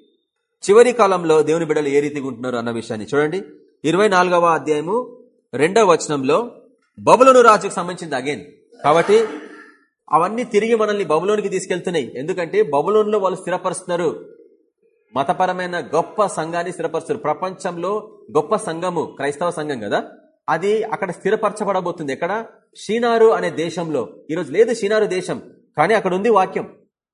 చివరి కాలంలో దేవుని బిడ్డలు ఏ రీతిగా ఉంటున్నారు అన్న విషయాన్ని చూడండి. ఇరవై అధ్యాయము రెండవ వచనంలో బబులోను రాజుకు సంబంధించింది అగైన్ కాబట్టి అవన్నీ తిరిగి మనల్ని బబులోనికి తీసుకెళ్తున్నాయి. ఎందుకంటే బబులోన్లో వాళ్ళు స్థిరపరుస్తున్నారు. మతపరమైన గొప్ప సంఘాన్ని స్థిరపరుస్తారు. ప్రపంచంలో గొప్ప సంఘము క్రైస్తవ సంఘం కదా? అది అక్కడ స్థిరపరచబడబోతుంది. ఎక్కడ? షీనారు అనే దేశంలో. ఈరోజు లేదు షీనారు దేశం కానీ అక్కడ ఉంది వాక్యం.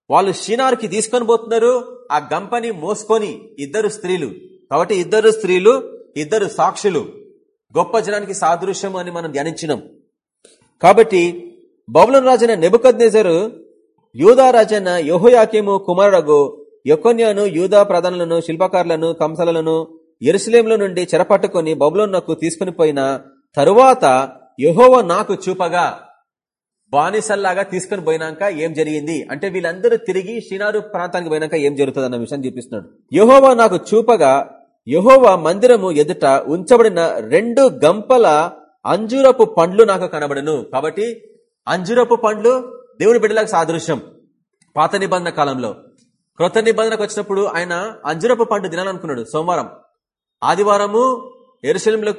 వాళ్ళు షీనారుకి తీసుకొని పోతున్నారు ఆ గంపని మోసుకొని ఇద్దరు స్త్రీలు. కాబట్టి ఇద్దరు స్త్రీలు ఇద్దరు సాక్షులు. గొప్ప జనానికి సాదృశ్యం అని మనం ధ్యానించినాం. కాబట్టి బబులన్ రాజైన నెబుకద్ నెజరు యూదా రాజైన యోహయాకేము కుమారుడగు యొకొన్యాను యూదా ప్రధానులను శిల్పకారులను కంసలను ఎరుసలేంలో నుండి చెరపట్టుకుని బబులోన్నకు తీసుకుని పోయిన తరువాత యహోవ నాకు చూపగా బానిసల్లాగా తీసుకుని పోయినాక ఏం జరిగింది? అంటే వీళ్ళందరూ తిరిగి షినారు ప్రాంతానికి పోయినాక ఏం జరుగుతుంది అన్న విషయం చూపిస్తున్నాడు. యహోవా నాకు చూపగా యహోవా మందిరము ఎదుట ఉంచబడిన రెండు గంపల అంజూరపు పండ్లు నాకు కనబడను. కాబట్టి అంజూరపు పండ్లు దేవుని బిడ్డలకు సాదృశ్యం. పాత నిబంధన కాలంలో. క్రొత్త నిబంధనకు వచ్చినప్పుడు ఆయన అంజురపు పండు తినాలనుకున్నాడు. సోమవారం. ఆదివారము ఎరుశలంలో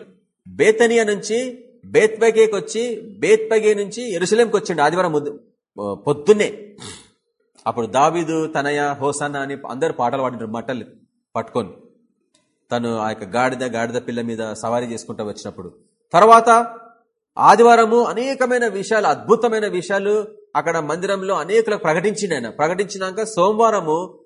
బేతనియా నుంచి బేత్బగేకి వచ్చి బేత్బగే నుంచి ఎరుసలేంకి వచ్చిండు ఆదివారం పొద్దున్నే. అప్పుడు దావీదు తనయ హోసన్న అని అందరు పాటలు పాడినారు మట్టలు పట్టుకొని. తను ఆ యొక్క గాడిద గాడిద పిల్ల మీద సవారీ చేసుకుంటూ వచ్చినప్పుడు. తర్వాత ఆదివారము అనేకమైన విషయాలు అద్భుతమైన విషయాలు అక్కడ మందిరంలో అనేకులకు ప్రకటించింది ఆయన ప్రకటించినాక సోమవారము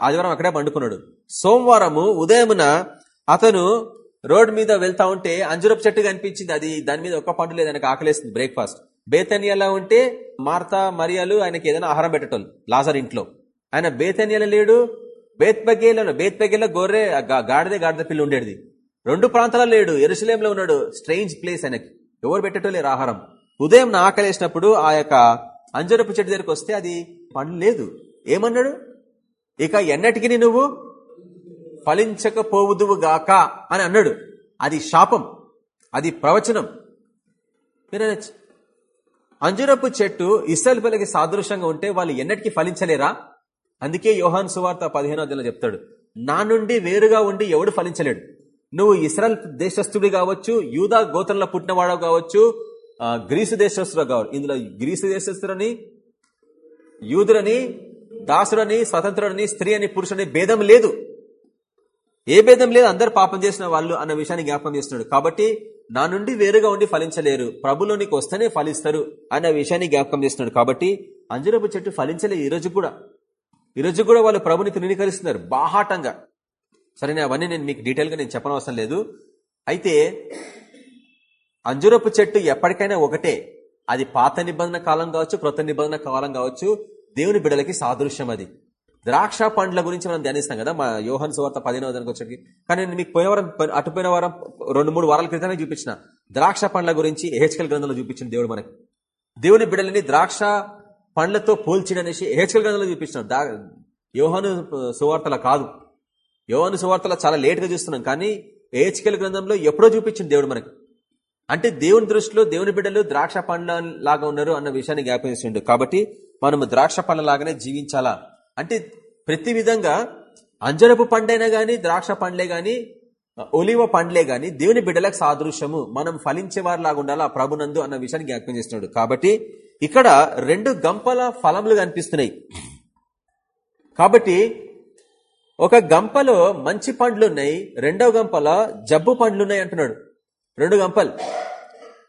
ఆదివారం అక్కడే పండుకున్నాడు. సోమవారము ఉదయమున అతను రోడ్ మీద వెళ్తా ఉంటే అంజురపు చెట్టు కనిపించింది. అది దాని మీద ఒక్క పండు లేదు ఆయనకు ఆకలేస్తుంది బ్రేక్ఫాస్ట్. బేతనియలా ఉంటే మార్తా మరియాలు ఆయనకి ఏదైనా ఆహారం పెట్టటం లాజర్ ఇంట్లో. ఆయన బేతనియల లేడు బేత్బగేలలో బేత్పగేలో గొర్రె గాడిదే గాడిద పిల్లి ఉండేది. రెండు ప్రాంతాల లేడు ఎరుసలేంలో ఉన్నాడు. స్ట్రేంజ్ ప్లేస్ ఆయనకి. ఎవరు పెట్టేటోలేరు ఆహారం. ఉదయం ఆకలేసినప్పుడు ఆ యొక్క అంజరపు చెట్టు దగ్గరికి వస్తే అది పండు లేదు ఏమన్నాడు? ఇక ఎన్నటికి నువ్వు ఫలించకపోవుదువు గాక అని అన్నాడు. అది శాపం. అది ప్రవచనం. అంజురపు చెట్టు ఇస్రాయల్ పిల్లకి సాదృశ్యంగా ఉంటే వాళ్ళు ఎన్నటికీ ఫలించలేరా? అందుకే యోహాన్ సువార్త పదిహేనో అధ్యాయంలో చెప్తాడు. నా నుండి వేరుగా ఉండి ఎవడు ఫలించలేడు? నువ్వు ఇస్రాయల్ దేశస్థుడి కావచ్చు యూదా గోత్రంలో పుట్టినవాడు కావచ్చు గ్రీసు దేశస్తుడు కావచ్చు ఇందులో గ్రీసు దేశస్తురని యూదులని దాసుడని స్వతంత్రుడని స్త్రీ అని పురుషుని భేదం లేదు. ఏ భేదం లేదు అందరు పాపం చేసిన వాళ్ళు అన్న విషయాన్ని జ్ఞాపకం చేస్తున్నాడు. కాబట్టి నా నుండి వేరుగా ఉండి ఫలించలేరు. ప్రభులోనికి వస్తేనే ఫలిస్తారు అన్న విషయాన్ని జ్ఞాపకం చేస్తున్నాడు. కాబట్టి అంజరపు చెట్టు ఫలించలే ఈరోజు కూడా. ఈరోజు కూడా వాళ్ళు ప్రభుని తృణీకరిస్తున్నారు బాహాటంగా. సరే అవన్నీ నేను మీకు డీటెయిల్గా నేను చెప్పనవసరం లేదు. అయితే అంజురపు చెట్టు ఎప్పటికైనా ఒకటే. అది పాత నిబంధన కాలం కావచ్చు కృత నిబంధన కాలం కావచ్చు. దేవుని బిడలకి సాదృశ్యం అది. ద్రాక్ష పండ్ల గురించి మనం ధ్యానిస్తాం కదా మా యోహన్ సువార్త పదిహేనవ దానికి వచ్చేకి కానీ నేను మీకు పోయిన వారం అటుపోయిన వారం రెండు మూడు వారాల క్రితమే చూపించిన ద్రాక్ష పండ్ల గురించి హెచ్కల్ గ్రంథంలో చూపించిన దేవుడు మనకి. దేవుని బిడలని ద్రాక్ష పండ్లతో పోల్చిడనేసి హెచ్కల్ గ్రంథంలో చూపించిన. యోహను సువార్తల కాదు. యోహను సువార్తల చాలా లేట్గా చూస్తున్నాం. కానీ హెచ్కల్ గ్రంథంలో ఎప్పుడో చూపించింది దేవుడు మనకి. అంటే దేవుని దృష్టిలో దేవుని బిడ్డలు ద్రాక్ష పండ్ల లాగా ఉన్నారు అన్న విషయాన్ని జ్ఞాపకిస్తుండు కాబట్టి మనము ద్రాక్ష పండ్ల లాగానే జీవించాలా? అంటే ప్రతి విధంగా అంజరపు పండైనా గాని ద్రాక్ష పండ్లే గాని ఒలివ పండ్లే గాని దేవుని బిడ్డలకు సాదృశ్యము మనం ఫలించే లాగా ఉండాలా ప్రభునందు అన్న విషయాన్ని జ్ఞాపకం చేస్తున్నాడు కాబట్టి ఇక్కడ రెండు గంపల ఫలములు కనిపిస్తున్నాయి. కాబట్టి ఒక గంపలో మంచి పండ్లున్నాయి రెండవ గంపల జబ్బు పండ్లున్నాయి అంటున్నాడు. రెండు గంపలు.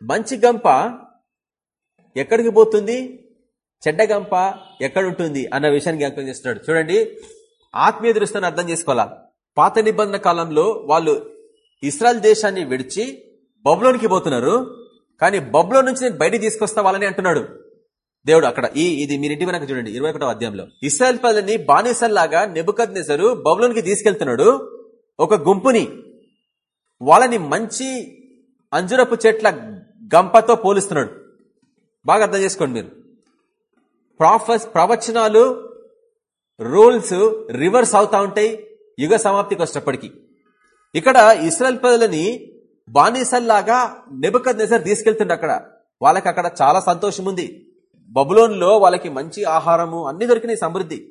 మంచి గంప ఎక్కడికి పోతుంది? చెడ్డ గంప ఎక్కడుంటుంది అన్న విషయాన్ని జ్ఞాపకం చేస్తున్నాడు. చూడండి ఆత్మీయ దృష్టిని అర్థం చేసుకోవాలా? పాత నిబంధన కాలంలో వాళ్ళు ఇస్రాయల్ దేశాన్ని విడిచి బబులోనికి పోతున్నారు. కానీ బబులో నుంచి నేను బయటికి తీసుకొస్తా వాళ్ళని అంటున్నాడు. దేవుడు అక్కడ ఈ ఇది మీరు ఇంటి వెనక చూడండి ఇరవై ఒకటో అధ్యాయంలో. ఇస్రాయల్ పదని బానిసల్లాగా నెబుకద్ నెసరు బబులోనికి తీసుకెళ్తున్నాడు. ఒక గుంపుని వాళ్ళని మంచి అంజురపు చెట్ల గంపతో పోలుస్తున్నాడు. బాగా అర్థం చేసుకోండి మీరు. ప్రాఫస్ ప్రవచనాలు రూల్స్ రివర్స్ అవుతా ఉంటాయి యుగ సమాప్తికి వచ్చేటప్పటికి ఇక్కడ ఇస్రాయల్ ప్రజలని బానిసల్లాగా నెబద్ నెసర్ తీసుకెళ్తుండే అక్కడ. వాళ్ళకి అక్కడ చాలా సంతోషం ఉంది. బబులోన్లో వాళ్ళకి మంచి ఆహారము అన్ని దొరికినాయి సమృద్ధి.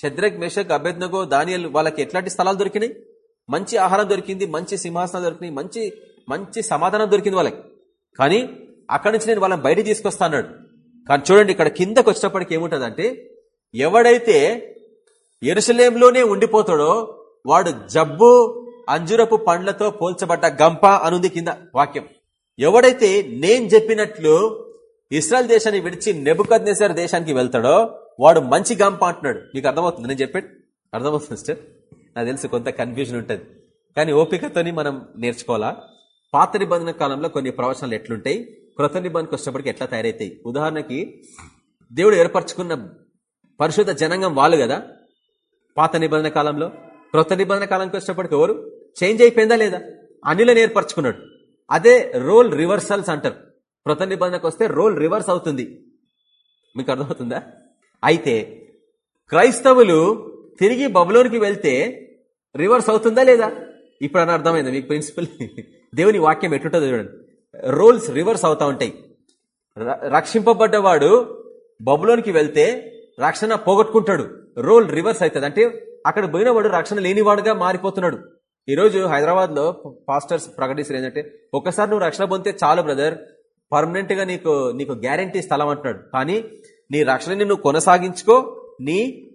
చద్రక్ మేషక్ అభ్యర్థనగో దానియల్ వాళ్ళకి ఎట్లాంటి స్థలాలు దొరికినాయి? మంచి ఆహారం దొరికింది మంచి సింహాసనం దొరికినాయి మంచి మంచి సమాధానం దొరికింది వాళ్ళకి. కానీ అక్కడి నుంచి నేను వాళ్ళని బయట తీసుకొస్తా కానీ చూడండి ఇక్కడ కిందకు వచ్చినప్పటికి ఏముంటదంటే ఎవడైతే ఎరుసలేంలోనే ఉండిపోతాడో వాడు జబ్బు అంజురపు పండ్లతో పోల్చబడ్డ గంప అనుంది కింద వాక్యం. ఎవడైతే నేను చెప్పినట్లు ఇస్రాయల్ దేశాన్ని విడిచి నెబుకద్నేశ్వర దేశానికి వెళ్తాడో వాడు మంచి గంప అంటున్నాడు. మీకు అర్థమవుతుంది? నేను చెప్పాడు అర్థమవుతుంది సిస్టర్? నాకు తెలుసు కొంత కన్ఫ్యూజన్ ఉంటుంది. కానీ ఓపికతోని మనం నేర్చుకోవాలా? పాత నిబంధన కాలంలో కొన్ని ప్రవచనాలు ఎట్లుంటాయి? కృత నిబంధనకు వచ్చేటప్పటికి ఎట్లా తయారైతాయి? ఉదాహరణకి దేవుడు ఏర్పరచుకున్న పరిశుద్ధ జనాంగం వాళ్ళు కదా? పాత నిబంధన కాలంలో? కృత నిబంధన కాలంకి వచ్చేటప్పటికి ఎవరు? చేంజ్ అయిపోయిందా లేదా? అనిలని ఏర్పరచుకున్నాడు. అదే రోల్ రివర్సల్స్ అంటారు. కృత నిబంధనకు వస్తే రోల్ రివర్స్ అవుతుంది. మీకు అర్థమవుతుందా? అయితే క్రైస్తవులు తిరిగి బబులోనికి వెళ్తే రివర్స్ అవుతుందా లేదా? ఇప్పుడు అని అర్థమైంది మీకు ప్రిన్సిపల్. దేవుని వాక్యం ఎట్లుంటుందో చూడండి. రోల్స్ రివర్స్ అవుతా ఉంటాయి. రక్షింపబడ్డవాడు బబులోనికి వెళ్తే రక్షణ పోగొట్టుకుంటాడు. రోల్ రివర్స్ అవుతుంది. అంటే అక్కడ పోయినవాడు రక్షణ లేనివాడుగా మారిపోతున్నాడు. ఈరోజు హైదరాబాద్లో పాస్టర్స్ ప్రకటిస్తారు ఏంటంటే ఒకసారి నువ్వు రక్షణ పొందితే చాలు బ్రదర్. పర్మనెంట్గా నీకు నీకు గ్యారంటీ స్థలం అంటున్నాడు. కానీ నీ రక్షణని నువ్వు కొనసాగించుకో. నీ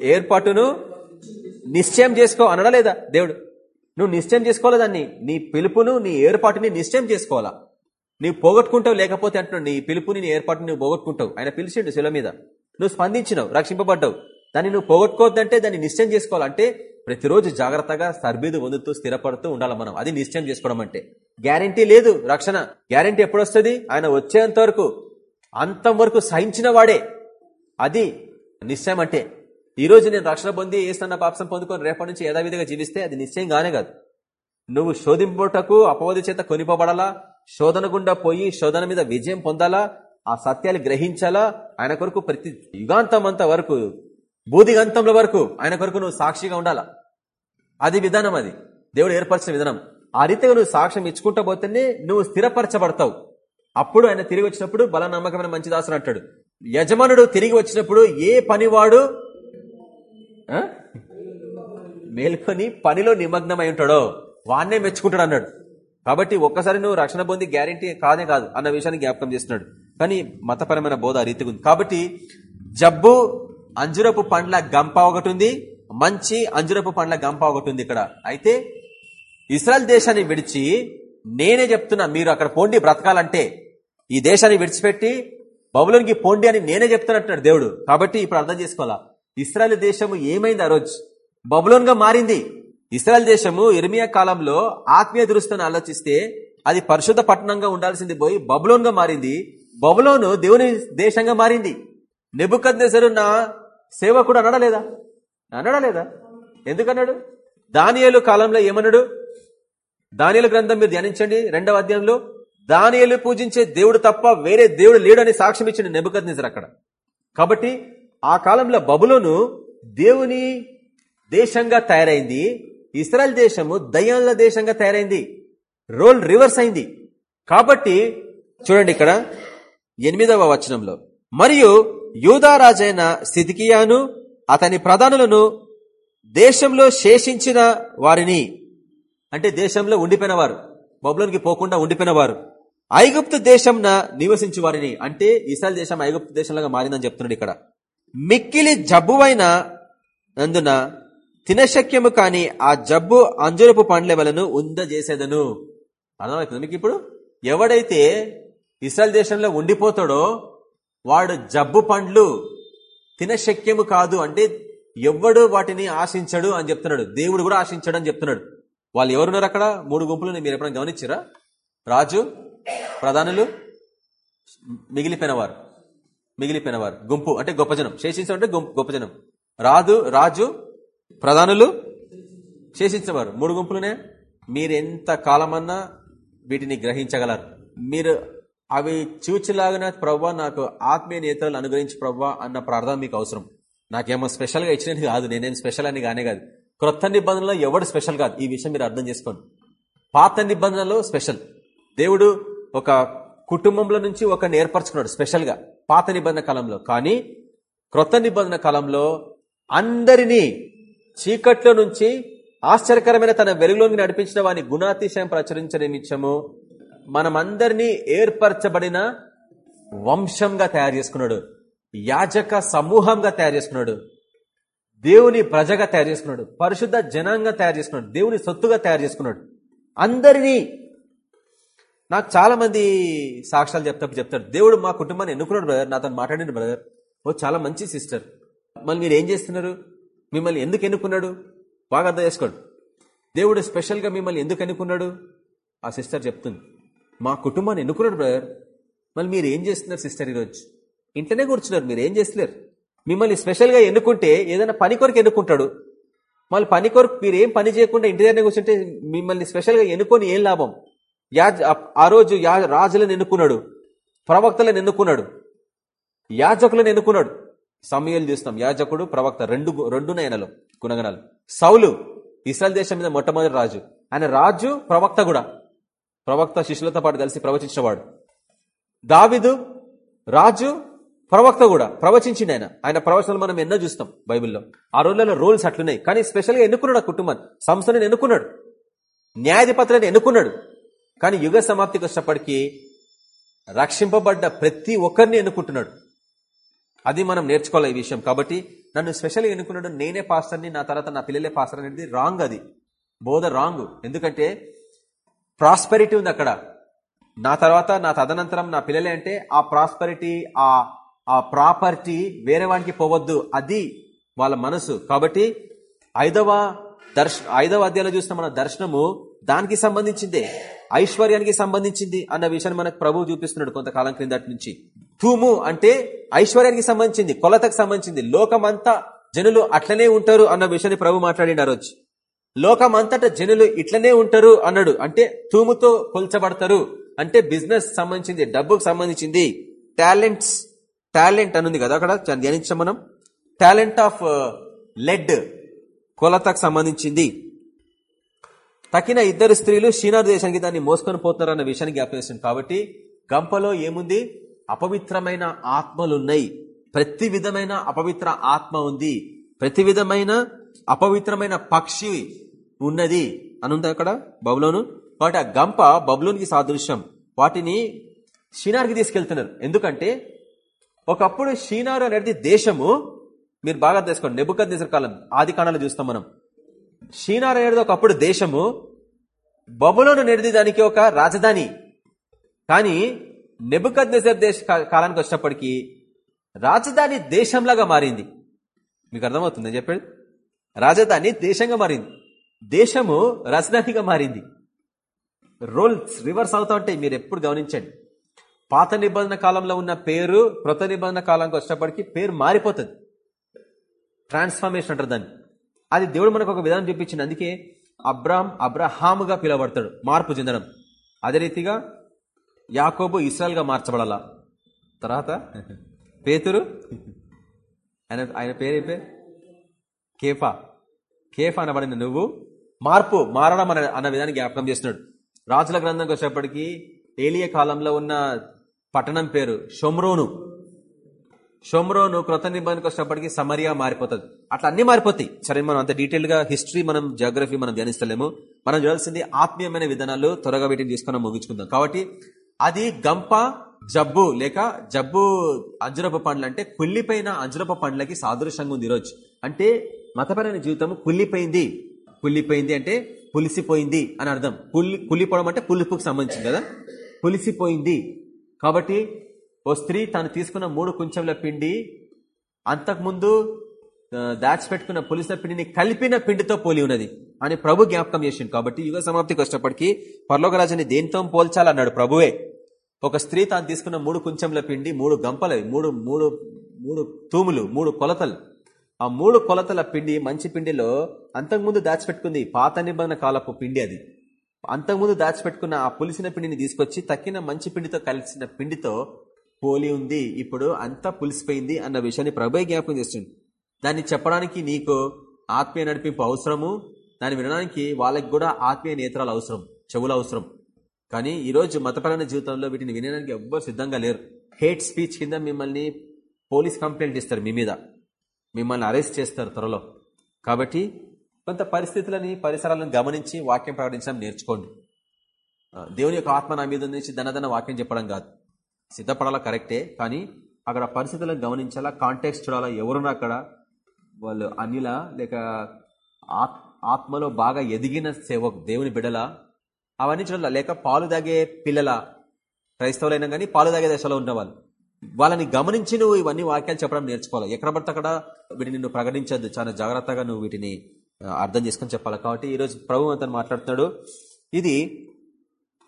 ఏర్పాటును నిశ్చయం చేసుకో. అనడా లేదా దేవుడు? నువ్వు నిశ్చయం చేసుకోవాలి దాన్ని? నీ పిలుపును నీ ఏర్పాటుని నిశ్చయం చేసుకోవాలా? నీవు పోగొట్టుకుంటావు లేకపోతే అంటున్నావు నీ పిలుపుని నీ ఏర్పాటుని నువ్వు పోగొట్టుకుంటావు. ఆయన పిలిచిండు శిల మీద. నువ్వు స్పందించినావు రక్షింపబడ్డావు. దాన్ని నువ్వు పోగొట్టుకోవద్దంటే దాన్ని నిశ్చయం చేసుకోవాలంటే ప్రతిరోజు జాగ్రత్తగా సర్బీదు పొందుతూ స్థిరపడుతూ ఉండాలి మనం. అది నిశ్చయం చేసుకోవడం అంటే. గ్యారంటీ లేదు రక్షణ. గ్యారంటీ ఎప్పుడు వస్తుంది ఆయన వచ్చేంత వరకు అంతం వరకు సహించిన వాడే. అది నిశ్చయం అంటే. ఈ రోజు నేను రక్షణ పొంది ఏసన్న పాపసం పొందుకొని రేపటి నుంచి యథావిధిగా జీవిస్తే అది నిశ్చయం కానే కాదు. నువ్వు శోధింపుటకు అపవధి చేత కొనిపోబడాలా? శోధన గుండా పోయి శోధన మీద విజయం పొందాలా? ఆ సత్యాలు గ్రహించాలా? ఆయన కొరకు ప్రతి యుగాంతం అంత వరకు బూదిగంతంల వరకు ఆయన కొరకు నువ్వు సాక్షిగా ఉండాలా? అది విధానం అది. దేవుడు ఏర్పరిచిన విధానం. ఆ రీతిగా నువ్వు సాక్ష్యం ఇచ్చుకుంటా పోతేనే నువ్వు స్థిరపరచబడతావు. అప్పుడు ఆయన తిరిగి వచ్చినప్పుడు బల నమ్మకమైన మంచి దాసుడు అంటాడు. యజమానుడు తిరిగి వచ్చినప్పుడు ఏ పనివాడు మేల్కొని పనిలో నిమగ్నమై ఉంటాడో వాన్నే మెచ్చుకుంటాడు అన్నాడు. కాబట్టి ఒక్కసారి నువ్వు రక్షణ పొంది గ్యారంటీ కాదే కాదు అన్న విషయాన్ని జ్ఞాపకం చేస్తున్నాడు. కానీ మతపరమైన బోధ రీతిగా ఉంది. కాబట్టి జబ్బు అంజురపు పండ్ల గంప ఒకటి ఉంది. మంచి అంజురపు పండ్ల గంప ఒకటి ఉంది ఇక్కడ. అయితే ఇస్రాయల్ దేశాన్ని విడిచి నేనే చెప్తున్నా మీరు అక్కడ పోండి బ్రతకాలంటే. ఈ దేశాన్ని విడిచిపెట్టి బబులోనికి పోండి అని నేనే చెప్తున్నట్టున్నాడు దేవుడు. కాబట్టి ఇప్పుడు అర్థం చేసుకోవాలా? ఇస్రాయల్ దేశము ఏమైంది ఆ రోజు? బబులోన్గా మారింది. ఇస్రాయల్ దేశము ఇర్మియా కాలంలో ఆత్మీయ దృష్టిని ఆలోచిస్తే అది పరిశుద్ధ పట్టణంగా ఉండాల్సింది పోయి బబులోన్గా మారింది. బబులోను దేవుని దేశంగా మారింది. నెబుకద్నెసరు నా సేవకుడు అనడలేదా? అనడలేదా? ఎందుకన్నాడు? దానియలు కాలంలో ఏమన్నాడు? దానియలు గ్రంథం మీరు ధ్యానించండి రెండవ అధ్యాయంలో. దానియలు పూజించే దేవుడు తప్ప వేరే దేవుడు లేడని సాక్ష్యం ఇచ్చిండు నెబుకద్నెసరు అక్కడ. కాబట్టి ఆ కాలంలో బబులోను దేవుని దేశంగా తయారైంది. ఇస్రాయల్ దేశము దయ్యాల దేశంగా తయారైంది. రోల్ రివర్స్ అయింది. కాబట్టి చూడండి ఇక్కడ ఎనిమిదవ వచనంలో. మరియు యూదారాజైన స్థితికియాను అతని ప్రధానులను దేశంలో శేషించిన వారిని అంటే దేశంలో ఉండిపోయిన వారు బబులోనికి పోకుండా ఉండిపోయిన వారు ఐగుప్తు దేశంన నివసించు వారిని అంటే ఇస్రాయల్ దేశం ఐగుప్తు దేశంలాగా మారిందని చెప్తున్నాడు ఇక్కడ. మిక్కిలి జబ్బువైన నందున తినశక్యము కాని ఆ జబ్బు అంజురపు పండ్ల వలను ఉందజేసేదను. అర్థమవుతుంది మీకు ఇప్పుడు? ఎవడైతే ఇస్రాయల్ దేశంలో ఉండిపోతాడో వాడు జబ్బు పండ్లు తినశక్యము కాదు అంటే ఎవ్వడు వాటిని ఆశించడు అని చెప్తున్నాడు. దేవుడు కూడా ఆశించడు అని చెప్తున్నాడు. వాళ్ళు ఎవరున్నారు అక్కడ? మూడు గుంపులు మీరు ఎప్పుడైనా గమనించారా రాజు ప్రధానులు మిగిలిపోయినవారు మిగిలిపోయినవారు. గుంపు అంటే గొప్ప జనం. శేషించడం అంటే గొప్ప జనం. రాదు రాజు ప్రధానులు శేషించేవారు మూడు గుంపులునే. మీరు ఎంత కాలమన్నా వీటిని గ్రహించగలరు. మీరు అవి చూచిలాగిన ప్రవ్వా నాకు ఆత్మీయ నేతలు అనుగ్రహించి ప్రవ్వా అన్న ప్రార్థన మీకు అవసరం. నాకేమో స్పెషల్గా ఇచ్చినది కాదు. నేనేం స్పెషల్ అని కానే కాదు. క్రొత్త నిబంధనలో ఎవడు స్పెషల్ కాదు. ఈ విషయం మీరు అర్థం చేసుకోండి. పాత నిబంధనలో స్పెషల్. దేవుడు ఒక కుటుంబంలో నుంచి ఒక ఏర్పరచుకున్నాడు స్పెషల్గా. పాత నిబంధన కాలంలో. కానీ క్రొత్త నిబంధన కాలంలో అందరినీ చీకట్లో నుంచి ఆశ్చర్యకరమైన తన వెలుగులోకి నడిపించిన వాని గుణాతిశయం ప్రచురించనిమిచ్చము మనమందరినీ ఏర్పరచబడిన వంశంగా తయారు చేసుకున్నాడు. యాజక సమూహంగా తయారు చేసుకున్నాడు. దేవుని ప్రజగా తయారు చేసుకున్నాడు. పరిశుద్ధ జనంగా తయారు చేసుకున్నాడు. దేవుని సొత్తుగా తయారు చేసుకున్నాడు. అందరినీ నాకు చాలా మంది సాక్ష్యాలు చెప్తా చెప్తారు దేవుడు మా కుటుంబాన్ని ఎన్నుకున్నాడు బ్రదర్ నాతో మాట్లాడండి బ్రదర్ ఓ చాలా మంచి సిస్టర్ మళ్ళీ మీరు ఏం చేస్తున్నారు? మిమ్మల్ని ఎందుకు ఎన్నుకున్నాడు? బాగా అర్థం చేసుకోండి. దేవుడు స్పెషల్గా మిమ్మల్ని ఎందుకు ఎన్నుకున్నాడు? ఆ సిస్టర్ చెప్తుంది. మా కుటుంబాన్ని ఎన్నుకున్నాడు బ్రదర్ మళ్ళీ మీరు ఏం చేస్తున్నారు సిస్టర్ ఈరోజు? ఇంట్లోనే కూర్చున్నారు మీరు ఏం చేస్తున్నారు? మిమ్మల్ని స్పెషల్గా ఎన్నుకుంటే ఏదైనా పని కొరకు ఎన్నుకుంటాడు. మళ్ళీ పని కొరకు మీరు ఏం పని చేయకుండా ఇంటి దగ్గర కూర్చుంటే మిమ్మల్ని స్పెషల్గా ఎన్నుకొని ఏం లాభం? యాజ్ ఆ రోజు రాజులను ఎన్నుకున్నాడు ప్రవక్తలను ఎన్నుకున్నాడు యాజకులను ఎన్నుకున్నాడు. సమయాలు చూస్తాం. యాజకుడు ప్రవక్త రెండు రెండు నయనలు గుణగణాలు. సౌలు ఇస్రాయల్ దేశం మీద మొట్టమొదటి రాజు. ఆయన రాజు ప్రవక్త కూడా. ప్రవక్త శిష్యులతో పాటు కలిసి ప్రవచించినవాడు. దావిదు రాజు ప్రవక్త కూడా. ప్రవచించింది ఆయన. ఆయన ప్రవచనలు మనం ఎన్నో చూస్తాం బైబిల్లో. ఆ రోజులలో రూల్స్ అట్లున్నాయి. కానీ స్పెషల్గా ఎన్నుకున్నాడు ఆ కుటుంబాన్ని. సంస్థను ఎన్నుకున్నాడు. న్యాయాధిపతులను ఎన్నుకున్నాడు. కానీ యుగ సమాప్తికి వచ్చేప్పటికీ రక్షింపబడ్డ ప్రతి ఒక్కరిని ఎన్నుకుంటున్నాడు. అది మనం నేర్చుకోవాలి ఈ విషయం. కాబట్టి నన్ను స్పెషల్గా ఎన్నుకున్నాడు నేనే పాస్టర్ని నా తర్వాత నా పిల్లలే పాస్టర్ అనేది రాంగ్ అది. బోధ రాంగ్. ఎందుకంటే ప్రాస్పెరిటీ ఉంది అక్కడ. నా తర్వాత నా తదనంతరం నా పిల్లలే అంటే ఆ ప్రాస్పరిటీ ఆ ఆ ప్రాపర్టీ వేరే వానికి పోవద్దు. అది వాళ్ళ మనసు. కాబట్టి ఐదవ దర్శ ఐదవ అధ్యాయంలో చూసిన మన దర్శనము దానికి సంబంధించిందే ఐశ్వర్యానికి సంబంధించింది అన్న విషయాన్ని మనకు ప్రభువు చూపిస్తున్నాడు కొంతకాలం క్రిందటి నుంచి. తూము అంటే ఐశ్వర్యానికి సంబంధించింది కొలతకు సంబంధించింది. లోకమంతా జనులు అట్లనే ఉంటారు అన్న విషయాన్ని ప్రభు మాట్లాడిన రోజు. లోకమంతటా జనులు ఇట్లనే ఉంటారు అన్నాడు. అంటే తూముతో కొల్చబడతారు. అంటే బిజినెస్ సంబంధించింది డబ్బుకు సంబంధించింది. టాలెంట్స్ టాలెంట్ అనుంది కదా అక్కడ ధ్యానించాం మనం టాలెంట్ ఆఫ్ లెడ్ కొలతకు సంబంధించింది. తక్కిన ఇద్దరు స్త్రీలు షీనార్ దేశానికి దాన్ని మోసుకొని పోతున్నారన్న విషయాన్ని జ్ఞాపకం కాబట్టి గంపలో ఏముంది? అపవిత్రమైన ఆత్మలున్నాయి. ప్రతి విధమైన అపవిత్ర ఆత్మ ఉంది. ప్రతి విధమైన అపవిత్రమైన పక్షి ఉన్నది. అనుంది అక్కడ బబులోను? వాటి ఆ గంప బబులోనికి సాదృశ్యం. వాటిని షీనార్కి తీసుకెళ్తున్నారు. ఎందుకంటే ఒకప్పుడు షీనార్ అనేది దేశము. మీరు బాగా తెలుసుకోండి నెబుకద్ కాలం ఆది కాలంలో చూస్తాం మనం. షీనార్ అనేది ఒకప్పుడు దేశము బబులోను అనేది దానికి ఒక రాజధాని. కానీ నెబుకద్ దేశ కాలానికి వచ్చినప్పటికీ రాజధాని దేశంలాగా మారింది. మీకు అర్థమవుతుంది చెప్పాడు? రాజధాని దేశంగా మారింది. దేశము రాజధానిగా మారింది. రోల్స్ రివర్స్ అవుతా ఉంటాయి మీరు ఎప్పుడు గమనించండి. పాత నిబంధన కాలంలో ఉన్న పేరు కృత నిబంధన కాలానికి వచ్చినప్పటికీ పేరు మారిపోతుంది. ట్రాన్స్ఫర్మేషన్ అంటారు దాన్ని. అది దేవుడు మనకు ఒక విధానం చూపించింది. అందుకే అబ్రామ్ అబ్రహాముగా పిలువబడతాడు. మార్పు చెందడం. అదే రీతిగా యాకోబు ఇస్రాయల్గా మార్చబడాల. తర్వాత పేతురు ఆయన ఆయన పేరు పేరు? కేఫా. కేఫా అనబడిన నువ్వు మార్పు మారడం అన్న అన్న విధాన్ని జ్ఞాపకం చేస్తున్నాడు. రాజుల గ్రంథంకి వచ్చేప్పటికీ ఏలియ కాలంలో ఉన్న పట్టణం పేరు షొమ్రోను. షోమ్రోను క్రొత్త నిబంధనకు వచ్చినప్పటికీ సమరియా మారిపోతుంది. అట్లా అన్ని మారిపోతాయి. సరే మనం అంత డీటెయిల్గా హిస్టరీ మనం జాగ్రఫీ మనం ధ్యానిస్తలేము. మనం చూడాల్సింది ఆత్మీయమైన విధానాలు త్వరగా వీటిని తీసుకుని ముగించుకుందాం. కాబట్టి అది గంప జబ్బు లేక జబ్బు అంజురప పండ్లు అంటే కుళ్ళిపోయిన అంజురప పండ్లకి సాదృశ్యంగా ఉంది ఈరోజు. అంటే మతపరమైన జీవితం కుళ్ళిపోయింది. కుళ్ళిపోయింది అంటే పులిసిపోయింది అని అర్థం. కుళ్ళి కుళ్ళిపోవడం అంటే పులుపుకు సంబంధించింది కదా? పులిసిపోయింది. కాబట్టి ఓ స్త్రీ తాను తీసుకున్న మూడు కుంచెంల పిండి అంతకుముందు దాచిపెట్టుకున్న పులిసిన పిండిని కలిపిన పిండితో పోలి ఉన్నది అని ప్రభు జ్ఞాపకం చేసిండు. కాబట్టి యుగ సమాప్తికి వచ్చేటప్పటికి పర్లోకరాజుని దేనితో పోల్చాలన్నాడు ప్రభువే. ఒక స్త్రీ తాను తీసుకున్న మూడు కుంచెంల పిండి మూడు గంపలు మూడు మూడు మూడు తూములు మూడు కొలతలు. ఆ మూడు కొలతల పిండి మంచి పిండిలో అంతకుముందు దాచిపెట్టుకుంది పాత నిబంధన కాలపు పిండి అది. అంతకుముందు దాచిపెట్టుకున్న ఆ పులిసిన పిండిని తీసుకొచ్చి తక్కిన మంచి పిండితో కలిసిన పిండితో పోలి ఉంది ఇప్పుడు అంతా పులిసిపోయింది అన్న విషయాన్ని ప్రభు జ్ఞాపకం చేస్తుంది దాన్ని చెప్పడానికి నీకు ఆత్మీయ నడిపింపు అవసరము దాన్ని వినడానికి వాళ్ళకి కూడా ఆత్మీయ నేత్రాలు అవసరం చెవులు అవసరం. కానీ ఈరోజు మతపరమైన జీవితంలో వీటిని వినడానికి ఎవ్వరు సిద్ధంగా లేరు. హేట్ స్పీచ్ కింద మిమ్మల్ని పోలీస్ కంప్లైంట్ ఇస్తారు మీ మీద. మిమ్మల్ని అరెస్ట్ చేస్తారు త్వరలో. కాబట్టి కొంత పరిస్థితులని పరిసరాలను గమనించి వాక్యం ప్రకటించడం నేర్చుకోండి. దేవుని యొక్క ఆత్మ నా మీద నుంచి ధనధన వాక్యం చెప్పడం కాదు. సిద్ధపడాలా? కరెక్టే. కానీ అక్కడ పరిస్థితులను గమనించాలా? కాంటాక్ట్ చూడాలా? ఎవరున్నా అక్కడ? వాళ్ళు అనిల లేక ఆత్- ఆత్మలో బాగా ఎదిగిన సేవ దేవుని బిడల అవన్నీ చూడాలా? లేక పాలు తాగే పిల్లల? క్రైస్తవులైనా కానీ పాలు తాగే దశలో ఉన్నవాళ్ళు. వాళ్ళని గమనించి నువ్వు ఇవన్నీ వాక్యాలు చెప్పడం నేర్చుకోవాలి? ఎక్కడ పడితే అక్కడ వీటిని నువ్వు ప్రకటించద్దు. చాలా జాగ్రత్తగా నువ్వు వీటిని అర్థం చేసుకొని చెప్పాలి? కాబట్టి ఈరోజు ప్రభు అతను మాట్లాడుతున్నాడు. ఇది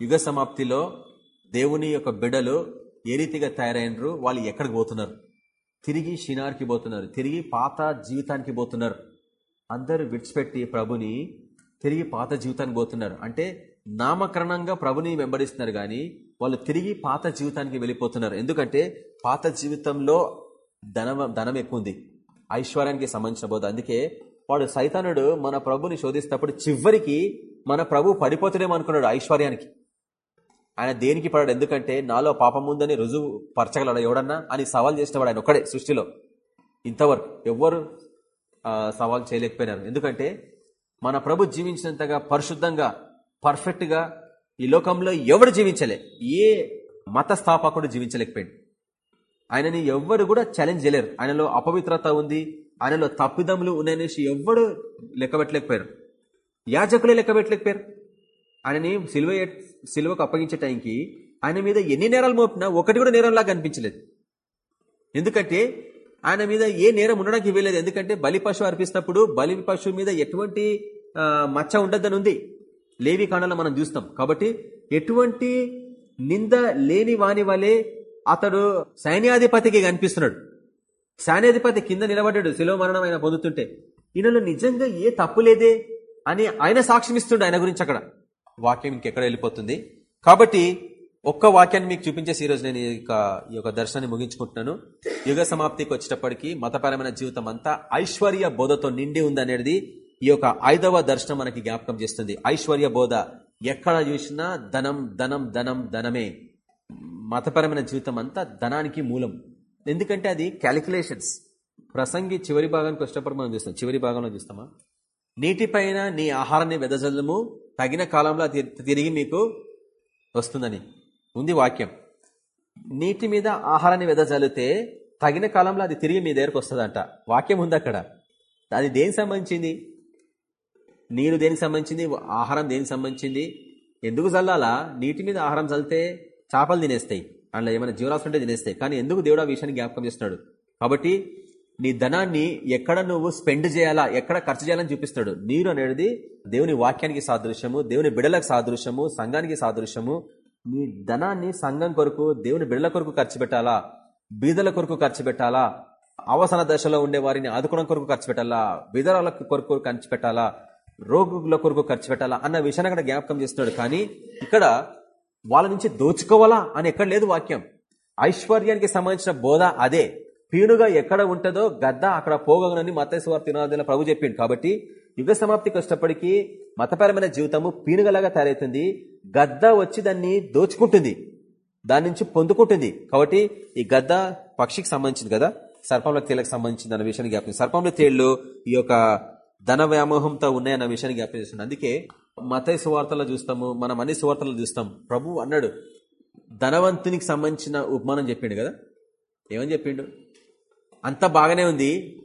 యుగ సమాప్తిలో దేవుని యొక్క బిడలు ఏ రీతిగా తయారైనరు వాళ్ళు ఎక్కడికి పోతున్నారు? తిరిగి షినార్కి పోతున్నారు. తిరిగి పాత జీవితానికి పోతున్నారు. అందరూ విడిచిపెట్టి ప్రభుని తిరిగి పాత జీవితానికి పోతున్నారు. అంటే నామకరణంగా ప్రభుని వెంబడిస్తున్నారు కానీ వాళ్ళు తిరిగి పాత జీవితానికి వెళ్ళిపోతున్నారు. ఎందుకంటే పాత జీవితంలో ధనం ధనం ఎక్కువ ఉంది. ఐశ్వర్యానికి సంబంధించిన బోధ. అందుకే వాడు సైతానుడు మన ప్రభుని శోధిస్తప్పుడు చివరికి మన ప్రభు పడిపోతుడేమనుకున్నాడు ఐశ్వర్యానికి. ఆయన దేనికి పడాడు? ఎందుకంటే నాలో పాపం ఉందని రుజువు పరచగలడు ఎవడన్నా? అని సవాల్ చేసినవాడు ఆయన ఒక్కడే సృష్టిలో. ఇంతవరకు ఎవ్వరు సవాల్ చేయలేకపోయినారు. ఎందుకంటే మన ప్రభు జీవించినంతగా పరిశుద్ధంగా పర్ఫెక్ట్గా ఈ లోకంలో ఎవడు జీవించలే? ఏ మత స్థాపకుడు జీవించలేకపోయాడు. ఆయనని ఎవ్వరు కూడా ఛాలెంజ్ చేయలేరు. ఆయనలో అపవిత్రత ఉంది ఆయనలో తప్పిదములు ఉన్నాయనేసి ఎవ్వడు లెక్కబెట్టలేకపోయారు. యాజకులే లెక్కబెట్టలేకపోయారు. ఆయనని సిల్వ సిల్వకు అప్పగించే టైంకి ఆయన మీద ఎన్ని నేరాలు మోపినా ఒకటి కూడా నేరంలాగా కనిపించలేదు ఎందుకంటే ఆయన మీద ఏ నేరం ఉండడానికి ఇవ్వలేదు ఎందుకంటే బలి పశువు అర్పిస్తున్నప్పుడు బలి పశువు మీద ఎటువంటి మచ్చ ఉండద్దని ఉంది. లేవి కాణాలను మనం చూస్తాం. కాబట్టి ఎటువంటి నింద లేని వాని వలె అతడు సైన్యాధిపతికి కనిపిస్తున్నాడు. సైన్యాధిపతి కింద నిలబడ్డాడు. శిలో మరణం ఆయన పొందుతుంటే. ఈయనలో నిజంగా ఏ తప్పు లేదే అని ఆయన సాక్ష్యం ఇస్తుండే ఆయన గురించి అక్కడ. వాక్యం ఇంకెక్కడ వెళ్ళిపోతుంది? కాబట్టి ఒక్క వాక్యాన్ని మీకు చూపించేసి ఈరోజు నేను ఈ యొక్క ఈ యొక్క దర్శనాన్ని ముగించుకుంటున్నాను. యుగ సమాప్తికి వచ్చేటప్పటికి మతపరమైన జీవితం అంతా ఐశ్వర్య బోధతో నిండి ఉంది అనేది ఈ యొక్క ఐదవ దర్శనం మనకి జ్ఞాపకం చేస్తుంది. ఐశ్వర్య బోధ ఎక్కడ చూసినా ధనం ధనం ధనం ధనమే. మతపరమైన జీవితం అంతా ధనానికి మూలం. ఎందుకంటే అది క్యాలిక్యులేషన్స్ ప్రసంగి చివరి భాగానికి వచ్చేటప్పుడు మనం చూస్తాం. చివరి భాగంలో చూస్తామా? నీటిపైన నీ ఆహారాన్ని వెదజల్లము తగిన కాలంలో అది తిరిగి మీకు వస్తుందని. ఉంది వాక్యం. నీటి మీద ఆహారాన్ని వెదజల్లితే తగిన కాలంలో అది తిరిగి మీ దగ్గరకు వస్తుందంట. వాక్యం ఉంది అక్కడ. అది దేనికి సంబంధించింది? నీరు దేనికి సంబంధించింది? ఆహారం దేనికి సంబంధించింది? ఎందుకు చల్లాలా నీటి మీద ఆహారం చల్లితే చేపలు తినేస్తాయి. అందులో ఏమైనా జీవరాశులు ఉంటే తినేస్తాయి. కానీ ఎందుకు దేవుడు ఆ విషయాన్ని జ్ఞాపకం చేస్తున్నాడు? కాబట్టి నీ ధనాన్ని ఎక్కడ నువ్వు స్పెండ్ చేయాలా ఎక్కడ ఖర్చు చేయాలని చూపిస్తాడు. నీరు అనేది దేవుని వాక్యానికి సాదృశ్యము దేవుని బిడలకు సాదృశ్యము సంఘానికి సాదృశ్యము. నీ ధనాన్ని సంఘం కొరకు దేవుని బిడల కొరకు ఖర్చు పెట్టాలా బీదల కొరకు ఖర్చు పెట్టాలా అవసర దశలో ఉండే వారిని ఆదుకోవడం కొరకు ఖర్చు పెట్టాలా విధరాల కొరకు ఖర్చు పెట్టాలా రోగుల కొరకు ఖర్చు పెట్టాలా అన్న విషయాన్ని అక్కడ జ్ఞాపకం చేస్తున్నాడు. కానీ ఇక్కడ వాళ్ళ నుంచి దోచుకోవాలా అని ఎక్కడ లేదు వాక్యం. ఐశ్వర్యానికి సంబంధించిన బోధ అదే. పీనుగా ఎక్కడ ఉంటుందో గద్ద అక్కడ పోగనని మతేశ్వర తినాదిన ప్రభు చెప్పిండు. కాబట్టి యుగ సమాప్తికి వచ్చినప్పటికీ మతపరమైన జీవితము పీనుగలాగా తయారవుతుంది గద్ద వచ్చి దాన్ని దోచుకుంటుంది. దాని నుంచి పొందుకుంటుంది. కాబట్టి ఈ గద్ద పక్షికి సంబంధించింది కదా? సర్పంలో తేలకు సంబంధించింది అన్న విషయాన్ని జ్ఞాపం సర్పంలో తేళ్ళు ఈ యొక్క ధన వ్యామోహంతో ఉన్నాయన్న విషయాన్ని జ్ఞాపం చేస్తుంది అందుకే మత సువార్తలో చూస్తాము మనం అన్ని సువార్తలు చూస్తాం. ప్రభు అన్నాడు ధనవంతునికి సంబంధించిన ఉపమానం చెప్పిండు కదా? ఏమని చెప్పిండు? అంత బాగానే ఉంది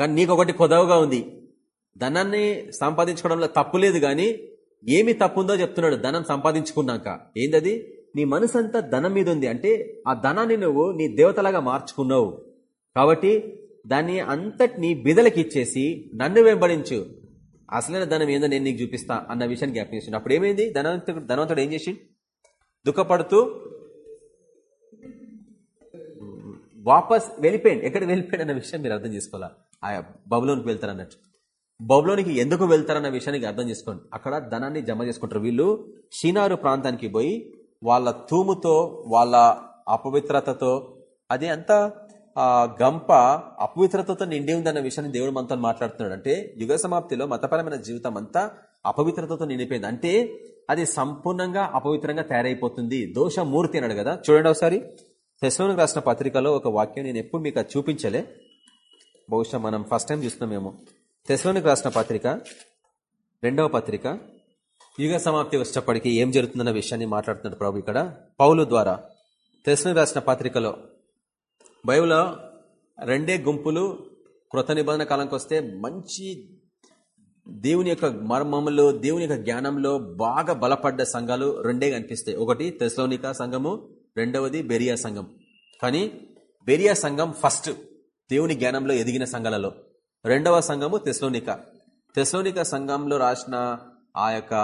కానీ నీకు ఒకటి కొదవగా ఉంది. ధనాన్ని సంపాదించుకోవడంలో తప్పు లేదు కానీ ఏమి తప్పు ఉందో చెప్తున్నాడు ధనం సంపాదించుకున్నాక. ఏందది? నీ మనసు అంతా ధనం మీద ఉంది. అంటే ఆ ధనాన్ని నువ్వు నీ దేవతలాగా మార్చుకున్నావు. కాబట్టి దాన్ని అంతటి నీ బిదలకి ఇచ్చేసి నన్ను వెంబడించు. అసలైన ధనం ఏందో నేను నీకు చూపిస్తా అన్న విషయాన్ని జ్ఞాపకం చేసిండు. అప్పుడు ఏమైంది? ధనవంతుడు ధనవంతుడు ఏం చేసి దుఃఖపడుతూ వాపస్ వెళ్ళిపోయింది. ఎక్కడ వెళ్ళిపోయాడు అన్న విషయం మీరు అర్థం చేసుకోవాలా? ఆ బబులోనికి వెళ్తారు అన్నట్టు. బబులోనికి ఎందుకు వెళ్తారన్న విషయానికి అర్థం చేసుకోండి. అక్కడ ధనాన్ని జమ చేసుకుంటారు. వీళ్ళు షీనారు ప్రాంతానికి పోయి వాళ్ళ తూముతో వాళ్ళ అపవిత్రతతో అది అంతా గంప అపవిత్రతతో నిండి ఉందన్న విషయాన్ని దేవుడు మనతో మాట్లాడుతున్నాడు. అంటే యుగ సమాప్తిలో మతపరమైన జీవితం అంతా అపవిత్రతతో నిండిపోయింది. అంటే అది సంపూర్ణంగా అపవిత్రంగా తయారైపోతుంది. దోషమూర్తి అన్నాడు కదా. చూడండి ఒకసారి. శశలోనికి రాసిన పత్రికలో ఒక వాక్యం నేను ఎప్పుడు మీకు అది చూపించలే. బహుశా మనం ఫస్ట్ టైం చూస్తున్నామేమో. తెశలోనికి రాసిన పత్రిక రెండవ పత్రిక యుగ సమాప్తి వచ్చేటప్పటికి ఏం జరుగుతుందన్న విషయాన్ని మాట్లాడుతున్నాడు ప్రభు ఇక్కడ. పౌలు ద్వారా తెశలోనికి రాసిన పత్రికలో బైబిల్లో రెండే గుంపులు కృత నిబంధన కాలంకి వస్తే మంచి దేవుని యొక్క మర్మములో దేవుని యొక్క జ్ఞానంలో బాగా బలపడ్డ సంఘాలు రెండే కనిపిస్తాయి. ఒకటి తెస్లోనికా సంఘము రెండవది బెరియా సంఘం. కానీ బెరియా సంఘం ఫస్ట్ దేవుని జ్ఞానంలో ఎదిగిన సంఘాలలో. రెండవ సంఘము తెస్లోనిక తెస్లోనిక సంఘంలో రాసిన ఆ యొక్క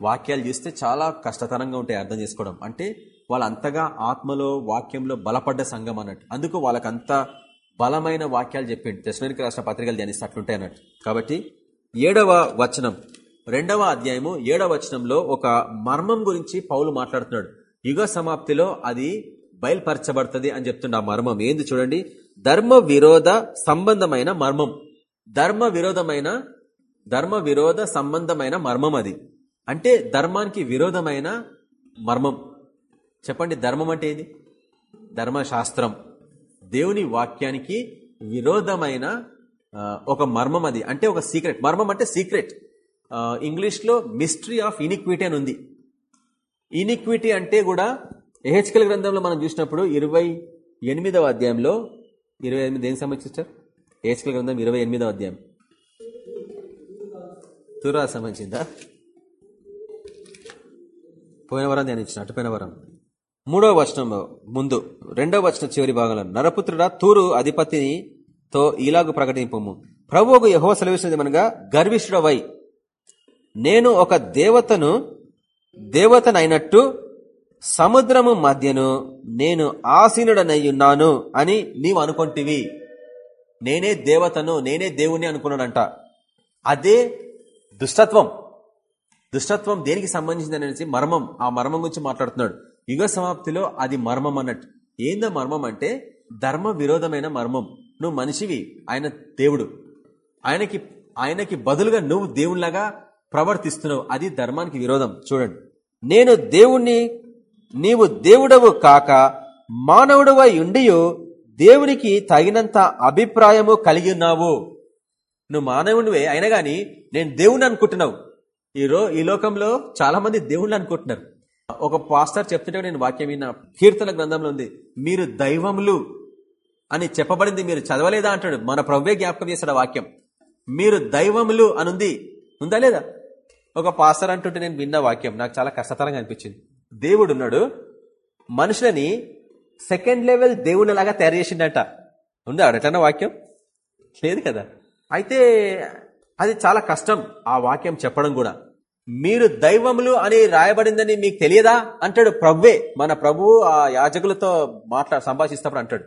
వాక్యాలు చూస్తే చాలా కష్టతరంగా ఉంటాయి అర్థం చేసుకోవడం. అంటే వాళ్ళంతగా ఆత్మలో వాక్యంలో బలపడ్డ సంఘం అన్నట్టు. అందుకు వాళ్ళకంత బలమైన వాక్యాలు చెప్పిండు. తెస్లోనిక రాసిన పత్రికలు ధ్యానిస్తే అట్లుంటాయి అన్నట్టు. కాబట్టి ఏడవ వచనం రెండవ అధ్యాయము ఏడవ వచనంలో ఒక మర్మం గురించి పౌలు మాట్లాడుతున్నాడు. యుగ సమాప్తిలో అది బయలుపరచబడుతుంది అని చెప్తుండ ఆ మర్మం. ఏంది చూడండి? ధర్మ విరోధ సంబంధమైన మర్మం. ధర్మ విరోధమైన ధర్మ విరోధ సంబంధమైన మర్మం అది. అంటే ధర్మానికి విరోధమైన మర్మం. చెప్పండి ధర్మం అంటే ఏది? ధర్మశాస్త్రం. దేవుని వాక్యానికి విరోధమైన ఒక మర్మం అది. అంటే ఒక సీక్రెట్. మర్మం అంటే సీక్రెట్. ఇంగ్లీష్లో మిస్టరీ ఆఫ్ ఇనిక్విటీ అని ఉంది. ఇనిక్విటీ అంటే కూడా ఎహెచ్కల్ గ్రంథంలో మనం చూసినప్పుడు ఇరవై ఎనిమిదవ అధ్యాయంలో ఇరవై ఎనిమిది ఏం సంబంధించారు ఏహెచ్కల్ గ్రంథం ఇరవై ఎనిమిదవ అధ్యాయం. తురా సంబంధించిందా? పోయిన వరం ధ్యానించిన అటుపోయిన వరం. మూడవ వచనం ముందు రెండవ వచనం చివరి భాగంలో నరపుత్రుడ తూరు అధిపతినితో ఇలాగు ప్రకటింపము. ప్రభువుకు యహో సెలవిస్తున్నది మనగా గర్విష్ఠుడవై నేను ఒక దేవతను దేవతనైనట్టు సముద్రము మధ్యను నేను ఆసీనుడనయ్యున్నాను అని నీవు అనుకుంటివి. నేనే దేవతను నేనే దేవుణ్ణి అనుకున్నాడంట అదే దుష్టత్వం. దుష్టత్వం దేనికి సంబంధించింది అనేసి మర్మం ఆ మర్మం గురించి మాట్లాడుతున్నాడు. యుగ సమాప్తిలో అది మర్మం అన్నట్టు. ఏందో మర్మం అంటే ధర్మ విరోధమైన మర్మం. నువ్వు మనిషివి ఆయన దేవుడు. ఆయనకి ఆయనకి బదులుగా నువ్వు దేవుళ్ళాగా ప్రవర్తిస్తున్నావు. అది ధర్మానికి విరోధం. చూడండి. నేను దేవుణ్ణి నీవు దేవుడవు కాక మానవుడవై ఉండియో దేవునికి తగినంత అభిప్రాయము కలిగి ఉన్నావు. నువ్వు మానవుడివే అయినా గాని నేను దేవుణ్ణి అనుకుంటున్నావు. ఈ ఈ లోకంలో చాలా మంది దేవుళ్ళు అనుకుంటున్నారు. ఒక పాస్టర్ చెప్తుంటే నేను వాక్యం విన్న. కీర్తన గ్రంథంలో ఉంది. మీరు దైవములు అని చెప్పబడింది మీరు చదవలేదా అంటాడు. మన ప్రవ్వే జ్ఞాపకం చేస్తాడు వాక్యం. మీరు దైవములు అనుంది. ఉందా లేదా? ఒక పాస్టర్ అంటుంటే నేను విన్న వాక్యం నాకు చాలా కష్టతరంగా అనిపించింది. దేవుడు ఉన్నాడు మనుషులని సెకండ్ లెవెల్ దేవుళ్ళలాగా తయారు చేసిండట. ఉంది? అడటన్న వాక్యం? లేదు కదా? అయితే అది చాలా కష్టం ఆ వాక్యం చెప్పడం కూడా. మీరు దైవములు అని రాయబడిందని మీకు తెలియదా? అంటాడు ప్రవ్వే. మన ప్రభువు ఆ యాజకులతో మాట్లా సంభాషిస్తప్పుడు అంటాడు.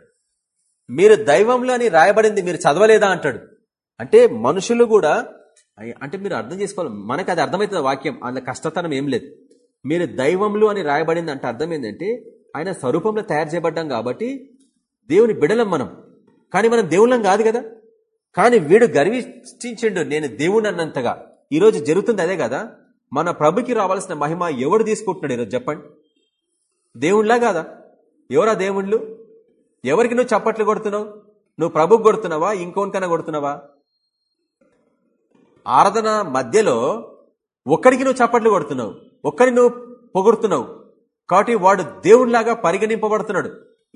మీరు దైవములు అని రాయబడింది మీరు చదవలేదా? అంటాడు. అంటే మనుషులు కూడా అంటే మీరు అర్థం చేసుకోవాలి. మనకు అది అర్థమవుతుంది వాక్యం. అందులో కష్టతనం ఏం లేదు. మీరు దైవములు అని రాయబడింది అంటే అర్థం ఏంటంటే ఆయన స్వరూపంలో తయారు చేయబడ్డాం కాబట్టి దేవుని బిడలం మనం. కానీ మనం దేవుళ్ళం కాదు కదా? కానీ వీడు గర్విష్టించిండు. నేను దేవుని అన్నంతగా. ఈరోజు జరుగుతుంది అదే కదా? మన ప్రభుకి రావాల్సిన మహిమ ఎవడు తీసుకుంటున్నాడు ఈరోజు చెప్పండి? దేవుళ్ళా కాదా? ఎవరా దేవుళ్ళు? ఎవరికి నువ్వు చప్పట్లు కొడుతున్నావు? నువ్వు ప్రభుకి కొడుతున్నావా? ఇంకోనికైనా కొడుతున్నావా? ఆరాధన మధ్యలో ఒక్కడికి నువ్వు చప్పట్లు కొడుతున్నావు ఒక్కడి నువ్వు పొగుడుతున్నావు. కాబట్టి వాడు దేవుడిలాగా పరిగణింపబడుతున్నాడు.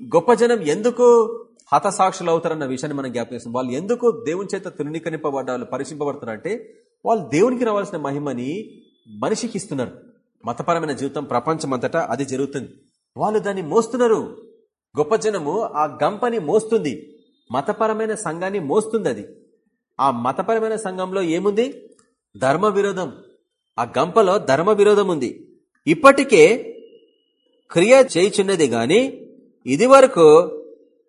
గొప్ప జనం ఎందుకు హతసాక్షులు అవుతారన్న విషయాన్ని మనం జ్ఞాపకం వాళ్ళు ఎందుకు దేవుని చేత తృణీకరింపబడ్డ వాళ్ళు పరీక్షింపబడుతున్నారు వాళ్ళు దేవునికి రావాల్సిన మహిమని మనిషికి ఇస్తున్నారు. మతపరమైన జీవితం ప్రపంచమంతటా అది జరుగుతుంది. వాళ్ళు దాన్ని మోస్తున్నారు. గొప్ప జనము ఆ గంపని మోస్తుంది. మతపరమైన సంఘాన్ని మోస్తుంది అది. ఆ మతపరమైన సంఘంలో ఏముంది? ధర్మ విరోధం ఆ గంపలో ధర్మ విరోధం ఉంది ఇప్పటికే క్రియ చేయుచున్నది గాని ఇది వరకు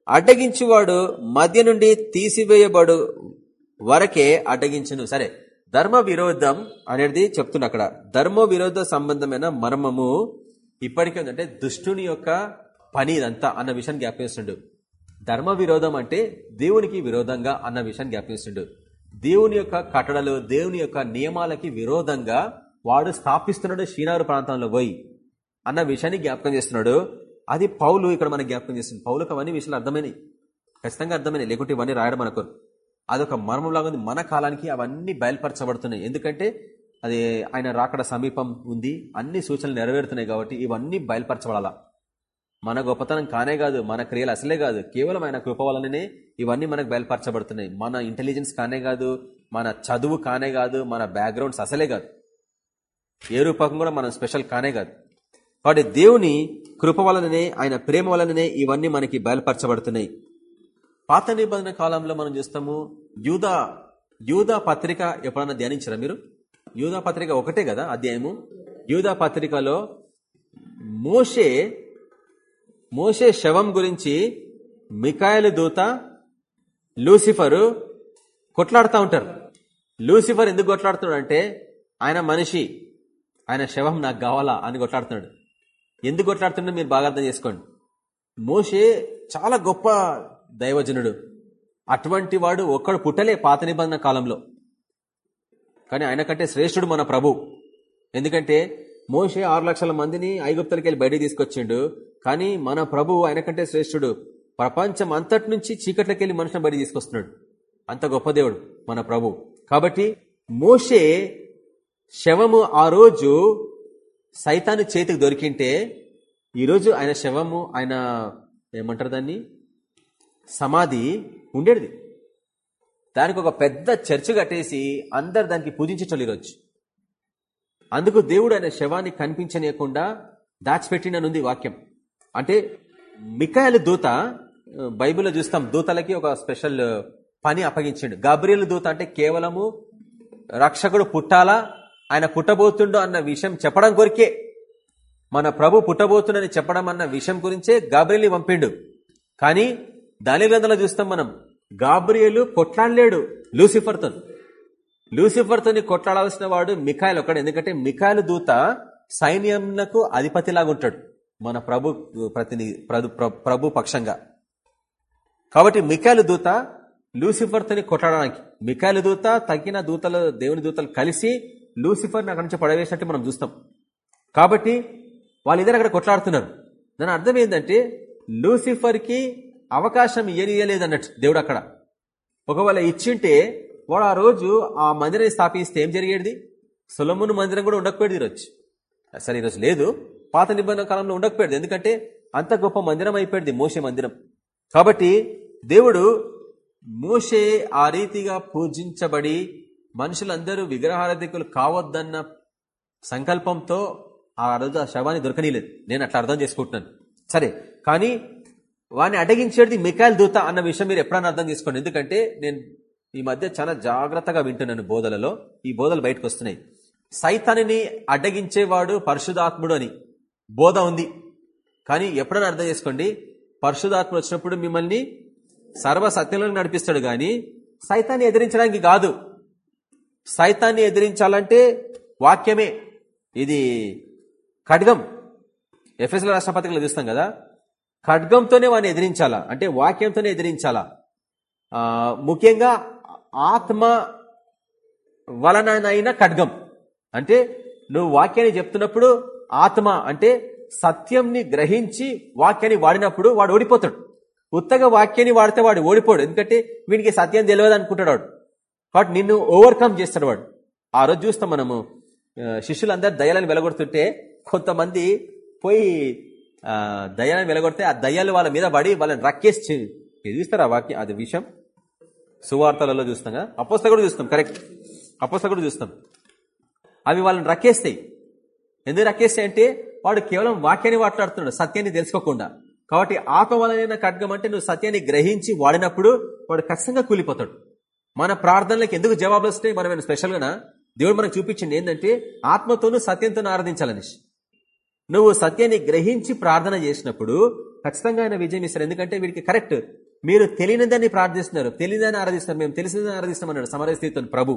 అడ్డగించువాడు మధ్య నుండి తీసివేయబడు వరకే అడ్డగించను. సరే ధర్మ విరోధం అనేది చెప్తున్నా అక్కడ. ధర్మ విరోధ సంబంధమైన మర్మము ఇప్పటికే ఉందంటే దుష్టుని యొక్క పని ఇదంతా అన్న విషయాన్ని జ్ఞాపేస్తుండడు ధర్మ విరోధం అంటే దేవునికి విరోధంగా అన్న విషయాన్ని జ్ఞాపిస్తుండు. దేవుని యొక్క కట్టడలు దేవుని యొక్క నియమాలకి విరోధంగా వాడు స్థాపిస్తున్నాడు శ్రీనారు ప్రాంతంలో పోయి అన్న విషయాన్ని జ్ఞాపకం చేస్తున్నాడు. అది పౌలు ఇక్కడ మనకి జ్ఞాపకం చేస్తుంది. పౌలకు అవన్నీ విషయాలు అర్థమైనవి ఖచ్చితంగా అర్థమైనవి లేకుంటే ఇవన్నీ రాయడం మనకు అదొక మర్మంలాగా ఉంది. మన కాలానికి అవన్నీ బయలుపరచబడుతున్నాయి. ఎందుకంటే అది ఆయన రాకడ సమీపం ఉంది. అన్ని సూచనలు నెరవేరుతున్నాయి కాబట్టి ఇవన్నీ బయలుపరచబడాలా. మన గొప్పతనం కానే కాదు మన క్రియలు అసలే కాదు. కేవలం ఆయన కృప వలననే ఇవన్నీ మనకు బయలుపరచబడుతున్నాయి. మన ఇంటెలిజెన్స్ కానే కాదు మన చదువు కానే కాదు మన బ్యాక్గ్రౌండ్స్ అసలే కాదు. ఏ రూపకం కూడా మనం స్పెషల్ కానే కాదు. కాబట్టి దేవుని కృప వలననే ఆయన ప్రేమ వలననే ఇవన్నీ మనకి బయలుపరచబడుతున్నాయి. పాత నిబంధన కాలంలో మనం చూస్తాము యూదా యూదా పత్రిక ఎప్పుడన్నా ధ్యానించరా మీరు? యూదా పత్రిక ఒకటే కదా అధ్యాయము? యూదా పత్రికలో మోషే మోషే శవం గురించి మికాయల దూత లూసిఫరు కొట్లాడుతూ ఉంటారు. లూసిఫర్ ఎందుకు కొట్లాడుతున్నాడు అంటే ఆయన మనిషి ఆయన శవం నాకు కావాలా అని కొట్లాడుతున్నాడు. ఎందుకు కొట్లాడుతున్నాడు మీరు బాగా అర్థం చేసుకోండి. మోషే చాలా గొప్ప దైవజనుడు. అటువంటి వాడు ఒక్కడు పుట్టలే పాత నిబంధన కాలంలో. కానీ ఆయన కంటే శ్రేష్ఠుడు మన ప్రభు. ఎందుకంటే మోషే ఆరు లక్షల మందిని ఐగుప్తులకి వెళ్ళి బయట తీసుకొచ్చిండు. కానీ మన ప్రభువు ఆయన కంటే శ్రేష్ఠుడు. ప్రపంచం అంతటి నుంచి చీకట్లకి వెళ్ళి మనుషులను బయట తీసుకొస్తున్నాడు. అంత గొప్ప దేవుడు మన ప్రభు కాబట్టి మోషే శవము ఆ రోజు సైతాను చేతికి దొరికింటే ఈరోజు ఆయన శవము ఆయన ఏమంటారు దాన్ని? సమాధి ఉండేది. దానికి ఒక పెద్ద చర్చ కట్టేసి అందరు దానికి పూజించటం ఈరోజు. అందుకు దేవుడు ఆయన శవాన్ని కనిపించనీయకుండా దాచిపెట్టిననుంది వాక్యం. అంటే మికాయల దూత బైబిల్లో చూస్తాం దూతలకి ఒక స్పెషల్ పని అప్పగించిండు. గాబ్రియల్ దూత అంటే కేవలము రక్షకుడు పుట్టాలా ఆయన పుట్టబోతుండో అన్న విషయం చెప్పడం కొరికే. మన ప్రభు పుట్టబోతుండని చెప్పడం అన్న విషయం గురించే గాబ్రియల్ని పంపిండు. కానీ దాని గ్రంథంలో చూస్తాం మనం గాబ్రియలు కొట్లాడలేడు లూసిఫర్తో లూసిఫర్తోని కొట్లాడాల్సిన వాడు మిఖాయిల్ ఒకడు. ఎందుకంటే మిఖాయిల్ దూత సైన్యంకు అధిపతిలాగా ఉంటాడు. మన ప్రభు ప్రతిని ప్రభు పక్షంగా. కాబట్టి మిఖాయిల్ దూత లూసిఫర్తోని కొట్లాడడానికి. మిఖాయిల్ దూత తగిన దూతలు దేవుని దూతలు కలిసి లూసిఫర్ని అక్కడి నుంచి పడవేసినట్టు మనం చూస్తాం. కాబట్టి వాళ్ళిద్దరు అక్కడ కొట్లాడుతున్నారు. దాని అర్థం ఏంటంటే లూసిఫర్కి అవకాశం ఇయ్యలేదన్నట్టు దేవుడు అక్కడ. ఒకవేళ ఇచ్చింటే వాడు ఆ రోజు ఆ మందిరం స్థాపిస్తే ఏం జరిగేది? సులమును మందిరం కూడా ఉండకపోయేది ఈరోజు. సరే ఈరోజు లేదు. పాత నిబంధన కాలంలో ఉండకపోయేది. ఎందుకంటే అంత గొప్ప మందిరం అయిపోయింది మోసే మందిరం. కాబట్టి దేవుడు మోసే ఆ రీతిగా పూజించబడి మనుషులందరూ విగ్రహారధికులు కావద్దన్న సంకల్పంతో ఆ రోజు ఆ శవాన్ని దొరకనీలేదు నేను అట్లా అర్థం చేసుకుంటున్నాను. సరే కానీ వాడిని అడగించేది మికాయల్ దూత అన్న విషయం మీరు ఎప్పుడన్నా అర్థం చేసుకోండి. ఎందుకంటే నేను ఈ మధ్య చాలా జాగ్రత్తగా వింటున్నాను బోధలలో. ఈ బోధలు బయటకు వస్తున్నాయి సైతాన్ని అడ్డగించేవాడు పరిశుధాత్ముడు అని బోధ ఉంది. కానీ ఎప్పుడైనా అర్థం చేసుకోండి పరిశుధాత్ముడు వచ్చినప్పుడు మిమ్మల్ని సర్వ సత్యంలో నడిపిస్తాడు కానీ సైతాన్ని ఎదిరించడానికి కాదు. సైతాన్ని ఎదిరించాలంటే వాక్యమే. ఇది ఖడ్గం. ఎఫ్ఎస్ల రాష్ట్రపతిలో చూస్తాం కదా. ఖడ్గంతోనే వాడిని ఎదిరించాలా? అంటే వాక్యంతోనే ఎదిరించాలా? ముఖ్యంగా ఆత్మ వలనైన ఖడ్గం. అంటే నువ్వు వాక్యాన్ని చెప్తున్నప్పుడు ఆత్మ అంటే సత్యంని గ్రహించి వాక్యాన్ని వాడినప్పుడు వాడు ఓడిపోతాడు. ఉత్తగా వాక్యాన్ని వాడితే వాడు ఓడిపోడు. ఎందుకంటే వీడికి సత్యం తెలియదు అనుకుంటాడు వాడు. కాబట్టి నిన్ను ఓవర్కమ్ చేస్తాడు వాడు. ఆ రోజు చూస్తాం మనము శిష్యులందరూ దయ్యాలను వెలగొడుతుంటే కొంతమంది పోయి దయాలను దయ్యాలను వెలగొడితే ఆ దయ్యాలు వాళ్ళ మీద పడి వాళ్ళని రక్కేసి ఇది చూస్తారా వాక్యం? అది విషయం. సువార్తలలో చూస్తాం కదా? అపోస్త కూడా చూస్తాం కరెక్ట్ అపోస్త కూడా చూస్తాం. అవి వాళ్ళని రక్కేస్తాయి. ఎందుకు రక్కేస్తాయి అంటే వాడు కేవలం వాక్యాన్ని మాట్లాడుతున్నాడు సత్యాన్ని తెలుసుకోకుండా. కాబట్టి ఆత్మ వలన ఖడ్గం అంటే నువ్వు సత్యాన్ని గ్రహించి వాడినప్పుడు వాడు ఖచ్చితంగా కూలిపోతాడు. మన ప్రార్థనలకు ఎందుకు జవాబులు వస్తాయి మనం ఏమైనా స్పెషల్గా దేవుడు మనకు చూపించింది ఏంటంటే ఆత్మతోనూ సత్యంతో ఆరాధించాలని నువ్వు సత్యాన్ని గ్రహించి ప్రార్థన చేసినప్పుడు ఖచ్చితంగా ఆయన విజయం ఇస్తారు ఎందుకంటే వీడికి కరెక్ట్ మీరు తెలియనిదని ప్రార్థిస్తున్నారు తెలియదని ఆరాధిస్తున్నారు మేము తెలిసినదాన్ని ఆరాధిస్తాం అన్నాడు సమరస్థితిని ప్రభు.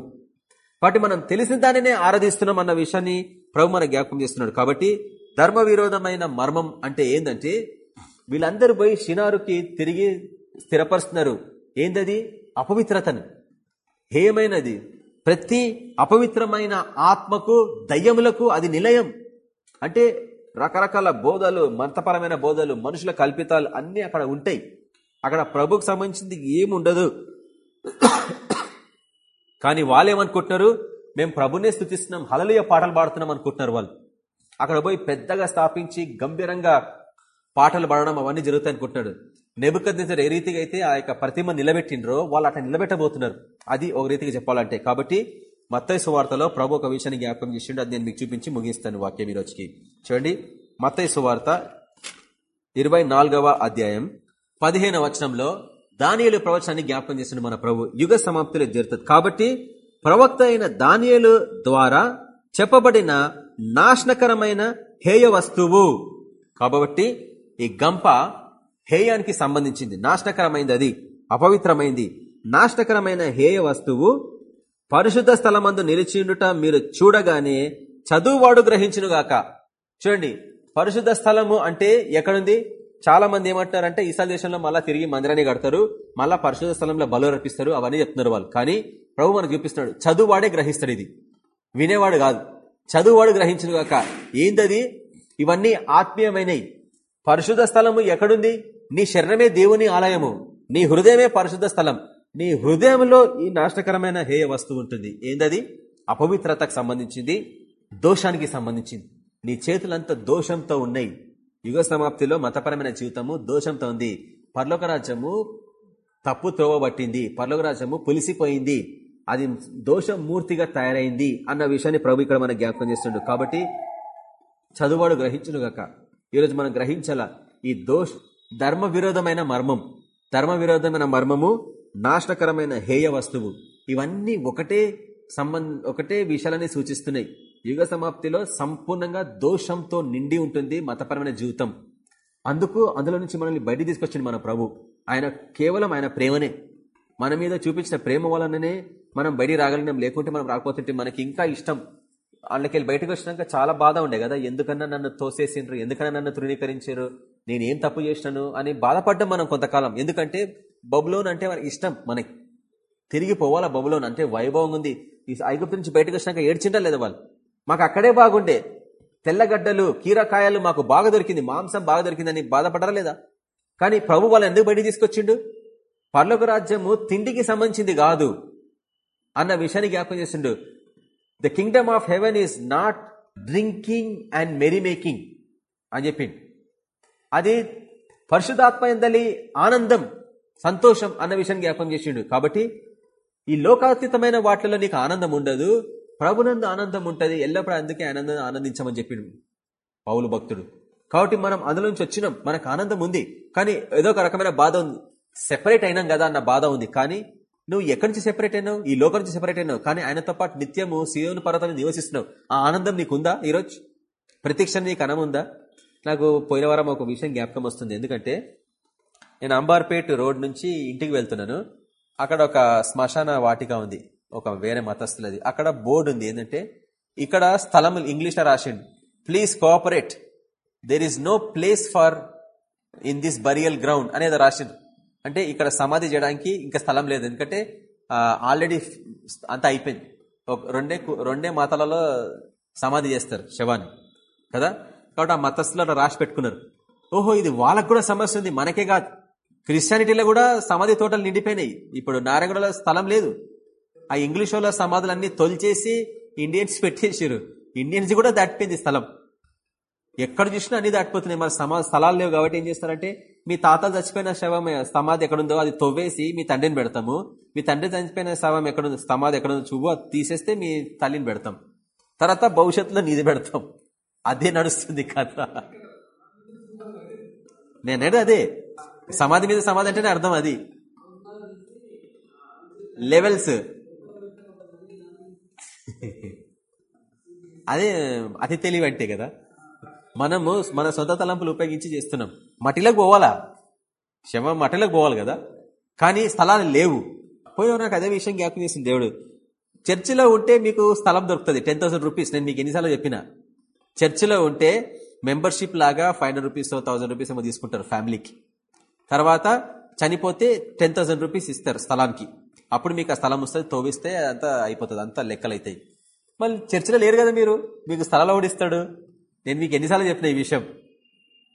కాబట్టి మనం తెలిసిన దానినే ఆరాధిస్తున్నాం అన్న విషయాన్ని ప్రభు మన జ్ఞాపకం చేస్తున్నాడు. కాబట్టి ధర్మ విరోధమైన మర్మం అంటే ఏంటంటే వీళ్ళందరూ పోయి షినారుకి తిరిగి స్థిరపరుస్తున్నారు. ఏందది? అపవిత్రతను. హేయమైనది. ప్రతి అపవిత్రమైన ఆత్మకు దయ్యములకు అది నిలయం. అంటే రకరకాల బోధలు మతపరమైన బోధలు మనుషుల కల్పితాలు అన్ని అక్కడ ఉంటాయి. అక్కడ ప్రభుకు సంబంధించింది ఏముండదు. కానీ వాళ్ళు ఏమనుకుంటున్నారు మేము ప్రభునే స్థుతిస్తున్నాం హలలియ పాటలు పాడుతున్నాం అనుకుంటున్నారు వాళ్ళు. అక్కడ పోయి పెద్దగా స్థాపించి గంభీరంగా పాటలు పాడడం అవన్నీ జరుగుతాయి అనుకుంటున్నాడు. నెబుకద్నేజర్ ఏ రీతిగా అయితే ఆ యొక్క ప్రతిమ నిలబెట్టిండ్రో వాళ్ళు అట్లా నిలబెట్టబోతున్నారు. అది ఒక రీతిగా చెప్పాలంటే. కాబట్టి మత్తయి సువార్తలో ప్రభు ఒక విషయాన్ని జ్ఞాపకం చేసిండు. అది నేను మీకు చూపించి ముగిస్తాను వాక్యం ఈ రోజుకి. చూడండి. మత్తయి సువార్త ఇరవై అధ్యాయం. పదిహేను వచనంలో దానియలు ప్రవచనాన్ని జ్ఞాపకం చేసిన మన ప్రభు యుగ సమాప్తిలో జరుగుతుంది. కాబట్టి ప్రవక్త అయిన దానియలు ద్వారా చెప్పబడిన నాశనకరమైన హేయ వస్తువు. కాబట్టి ఈ గంప హేయానికి సంబంధించింది. నాశనకరమైంది అది. అపవిత్రమైంది. నాశనకరమైన హేయ వస్తువు పరిశుద్ధ స్థలమందు నిలిచిండుట మీరు చూడగానే చదువువాడు గ్రహించునుగాక. చూడండి. పరిశుద్ధ స్థలము అంటే ఎక్కడుంది? చాలా మంది ఏమంటారంటే ఈసారి దేశంలో మళ్ళీ తిరిగి మందిరాన్ని కడతారు మళ్ళా పరిశుధ స్థలంలో బలు అర్పిస్తారు అవన్నీ చెప్తున్నారు వాళ్ళు. కానీ ప్రభు మనకు చూపిస్తున్నాడు చదువువాడే గ్రహిస్తాడు ఇది. వినేవాడు కాదు. చదువువాడు గ్రహించను కాక. ఏందది? ఇవన్నీ ఆత్మీయమైనవి పరిశుద్ధ స్థలము ఎక్కడుంది? నీ శరణమే దేవుని ఆలయము. నీ హృదయమే పరిశుద్ధ స్థలం. నీ హృదయంలో ఈ నాశనకరమైన హేయ వస్తువు ఉంటుంది. ఏందది? అపవిత్రతకు సంబంధించింది దోషానికి సంబంధించింది. నీ చేతులంతా దోషంతో ఉన్నాయి. యుగ సమాప్తిలో మతపరమైన జీవితము దోషంతో ఉంది పర్లోక రాజ్యము తప్పు త్రోవబట్టింది పర్లోక రాజ్యము పులిసిపోయింది. అది దోషం మూర్తిగా తయారైంది అన్న విషయాన్ని ప్రభు ఇక్కడ మనం జ్ఞాపకం చేస్తుండు. కాబట్టి చదువాడు గ్రహించును గక. ఈరోజు మనం గ్రహించాల ఈ దోష ధర్మ విరోధమైన మర్మం. ధర్మ విరోధమైన మర్మము నాశనకరమైన హేయ వస్తువు. ఇవన్నీ ఒకటే సంబంధ ఒకటే విషయాలని సూచిస్తున్నాయి. యుగ సమాప్తిలో సంపూర్ణంగా దోషంతో నిండి ఉంటుంది మతపరమైన జీవితం. అందుకు అందులో నుంచి మనల్ని బయటికి తీసుకొచ్చింది మన ప్రభు. ఆయన కేవలం ఆయన ప్రేమనే. మన మీద చూపించిన ప్రేమ వలననే మనం బయటికి రాగలిగినాం. లేకుంటే మనం రాకపోతుంటే మనకి ఇంకా ఇష్టం. వాళ్ళకెళ్ళి బయటకు వచ్చినాక చాలా బాధ ఉండే కదా. ఎందుకన్నా నన్ను తోసేసిండ్రు? ఎందుకన్నా నన్ను తృణీకరించారు? నేనేం తప్పు చేసినాను? అని బాధపడ్డం మనం కొంతకాలం. ఎందుకంటే బబులోన్ అంటే మనకి ఇష్టం మనకి. తిరిగి పోవాలా బబులోన్? అంటే వైభవం ఉంది. ఈ ఐగుప్తు నుంచి బయటకు వచ్చినాక ఏడ్చింటా లేదా వాళ్ళు? మాకు అక్కడే బాగుండే. తెల్లగడ్డలు కీరకాయలు మాకు బాగా దొరికింది. మాంసం బాగా దొరికిందని బాధపడరా లేదా కానీ ప్రభు వాళ్ళు ఎందుకు బయట తీసుకొచ్చిండు? పర్లోక రాజ్యము తిండికి సంబంధించింది కాదు అన్న విషయాన్ని జ్ఞాపకం చేసిండు. The kingdom of heaven is not drinking and merry making అని చెప్పిండు. అది పరిశుధాత్మ ఎందలి ఆనందం సంతోషం అన్న విషయాన్ని జ్ఞాపకం చేసిండు. కాబట్టి ఈ లోకాతీతమైన వాటిలో నీకు ఆనందం ఉండదు. ప్రభునందు ఆనందం ఉంటుంది ఎల్లప్పుడూ అందుకే ఆనందం ఆనందించమని చెప్పిండు పౌలు భక్తుడు. కాబట్టి మనం అందులో నుంచి వచ్చినాం మనకు ఆనందం ఉంది. కానీ ఏదో ఒక రకమైన బాధ ఉంది. సెపరేట్ అయినాం కదా అన్న బాధ ఉంది. కానీ నువ్వు ఎక్కడి నుంచి సెపరేట్ అయినావు? ఈ లోకం నుంచి సెపరేట్ అయినావు. కానీ ఆయనతో పాటు నిత్యము సీయోను పర్వతాన్ని నివసిస్తున్నావు. ఆ ఆనందం నీకుందా ఈరోజు? ప్రతీక్ష నీకు అనముందా నాకు పోయిన వారం ఒక విషయం జ్ఞాపకం వస్తుంది. ఎందుకంటే నేను అంబార్పేట్ రోడ్ నుంచి ఇంటికి వెళ్తున్నాను. అక్కడ ఒక శ్మశాన వాటిక ఉంది. ఒక వేరే మతస్థులది. అక్కడ బోర్డు ఉంది. ఏంటంటే ఇక్కడ స్థలం ఇంగ్లీష్లో రాసిండు. Please cooperate there is no place for in this burial ground అనేది రాసిండు. అంటే ఇక్కడ సమాధి చేయడానికి ఇంకా స్థలం లేదు. ఎందుకంటే ఆల్రెడీ అంతా అయిపోయింది. ఒక రెండే రెండే మతాలలో సమాధి చేస్తారు శవాన్ని. కదా? కాబట్టి ఆ మతస్థులను రాసి పెట్టుకున్నారు. ఓహో ఇది వాళ్ళకు కూడా సమస్య ఉంది. మనకే కాదు. క్రిస్టియానిటీలో కూడా సమాధి తోటలు నిండిపోయినాయి. ఇప్పుడు నారాయణగూడలో స్థలం లేదు. ఆ ఇంగ్లీష్ వాళ్ళ సమాధులన్నీ తొలిచేసి ఇండియన్స్ పెట్టేసారు ఇండియన్స్ కూడా దాటిపోయింది స్థలం. ఎక్కడ చూసినా అన్ని దాటిపోతున్నాయి. మరి సమా స్థలాలు లేవు కాబట్టి ఏం చేస్తారంటే మీ తాతలు చచ్చిపోయిన శవం సమాధి ఎక్కడుందో అది తవ్వేసి మీ తండ్రిని పెడతాము. మీ తండ్రి చచ్చిపోయిన శవం ఎక్కడుందో సమాధి ఎక్కడుందో చూపు అది తీసేస్తే మీ తల్లిని పెడతాం. తర్వాత భవిష్యత్తులో నీది పెడతాం. అదే నడుస్తుంది కథ. నేనేది అదే. సమాధి మీద సమాధి అంటేనే అర్థం అది. లెవెల్స్ అదే అతి తెలివి అంటే కదా. మనము మన సొంత తలంపులు ఉపయోగించి చేస్తున్నాం. మట్టిలోకి పోవాలా? క్షమ మట్టిలోకి పోవాలి కదా. కానీ స్థలాలు లేవు. పోయిన నాకు అదే విషయం జ్ఞాపకం చేసింది దేవుడు. చర్చిలో ఉంటే మీకు స్థలం దొరుకుతుంది. Ten thousand rupees. నేను మీకు ఎన్నిసార్లు చెప్పిన. చర్చిలో ఉంటే మెంబర్షిప్ లాగా five hundred rupees thousand rupees ఏమో తీసుకుంటారు ఫ్యామిలీకి. తర్వాత చనిపోతే టెన్ థౌసండ్ రూపీస్ ఇస్తారు స్థలానికి. అప్పుడు మీకు ఆ స్థలం వస్తుంది తోవిస్తే అంతా అయిపోతుంది అంతా లెక్కలు అవుతాయి మళ్ళీ చర్చిలో లేరు కదా మీరు? మీకు స్థలాలు ఓడిస్తాడు నేను మీకు ఎన్నిసార్లు చెప్పిన ఈ విషయం.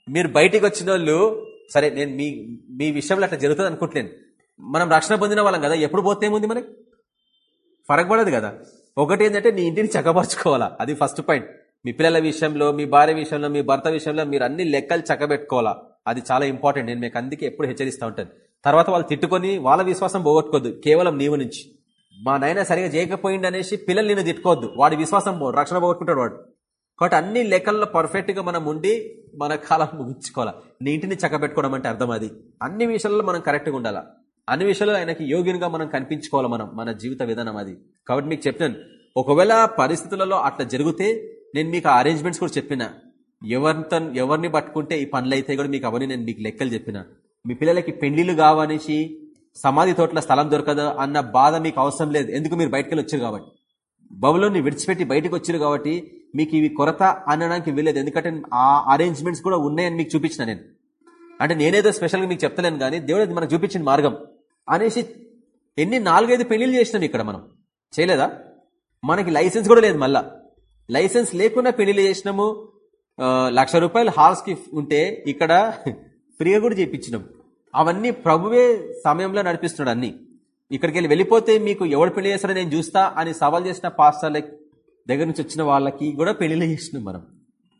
మీరు బయటికి వచ్చిన వాళ్ళు సరే నేను మీ మీ విషయంలో అట్లా జరుగుతుంది అనుకుంటున్నాను. మనం రక్షణ పొందిన వాళ్ళం కదా ఎప్పుడు పోతే ఏముంది మనకి? ఫరక్ పడదు కదా. ఒకటి ఏంటంటే నీ ఇంటిని చక్కపరచుకోవాలా? అది ఫస్ట్ పాయింట్ మీ పిల్లల విషయంలో మీ భార్య విషయంలో మీ భర్త విషయంలో మీరు అన్ని లెక్కలు చక్కబెట్టుకోవాలా? అది చాలా ఇంపార్టెంట్ నేను మీకు అందుకే ఎప్పుడు హెచ్చరిస్తూ ఉంటాను. తర్వాత వాళ్ళు తిట్టుకొని వాళ్ళ విశ్వాసం పోగొట్టుకోవద్దు కేవలం నీవు నుంచి. మా నాయన సరిగా చేయకపోయింది అనేసి పిల్లలు నేను తిట్టుకోవద్దు. వాడి విశ్వాసం పో- రక్షణ పోగొట్టుకుంటాడు వాడు. కాబట్టి అన్ని లెక్కల్లో పర్ఫెక్ట్గా మనం ఉండి మన కాలం ముగించుకోవాలా. నీ ఇంటిని చక్కబెట్టుకోవడం అంటే అర్థం అది. అన్ని విషయాల్లో మనం కరెక్ట్గా ఉండాలా. అన్ని విషయాల్లో ఆయనకి యోగ్యంగా మనం కనిపించుకోవాలి మనం మన జీవిత విధానం అది. కాబట్టి మీకు చెప్పినాను. ఒకవేళ పరిస్థితులలో అట్లా జరిగితే నేను మీకు అరేంజ్మెంట్స్ కూడా చెప్పిన. ఎవరితో ఎవరిని పట్టుకుంటే ఈ పనులు అయితే కూడా మీకు అవన్నీ నేను మీకు లెక్కలు చెప్పిన. మీ పిల్లలకి పెండ్లిలు కావనేసి సమాధి తోటల స్థలం దొరకదు అన్న బాధ మీకు అవసరం లేదు. ఎందుకు మీరు బయటకు వచ్చారు కాబట్టి? బబులోని విడిచిపెట్టి బయటకు వచ్చారు కాబట్టి మీకు ఇవి కొరత అనడానికి వీలేదు ఎందుకంటే ఆ అరేంజ్మెంట్స్ కూడా ఉన్నాయని మీకు చూపించిన నేను. అంటే నేనేదో స్పెషల్గా మీకు చెప్తలేను కానీ దేవుడు మనకు చూపించిన మార్గం అనేసి ఎన్ని నాలుగైదు పెళ్ళిళ్ళు చేసినాం ఇక్కడ మనం. చేయలేదా? మనకి లైసెన్స్ కూడా లేదు మళ్ళా. లైసెన్స్ లేకుండా పెళ్ళిళ్ళు చేసినాము. లక్ష రూపాయలు హాల్స్కి ఉంటే ఇక్కడ ప్రియ కూడా చేయించినాం అవన్నీ ప్రభువే సమయంలో నడిపిస్తున్నాడు అన్ని. ఇక్కడికి వెళ్ళి వెళ్ళిపోతే మీకు ఎవడు పెళ్ళి చేస్తారో నేను చూస్తా అని సవాల్ చేసిన పాస్టర్ల దగ్గర నుంచి వచ్చిన వాళ్ళకి కూడా పెళ్ళిళ్ళు చేసినాం మనం.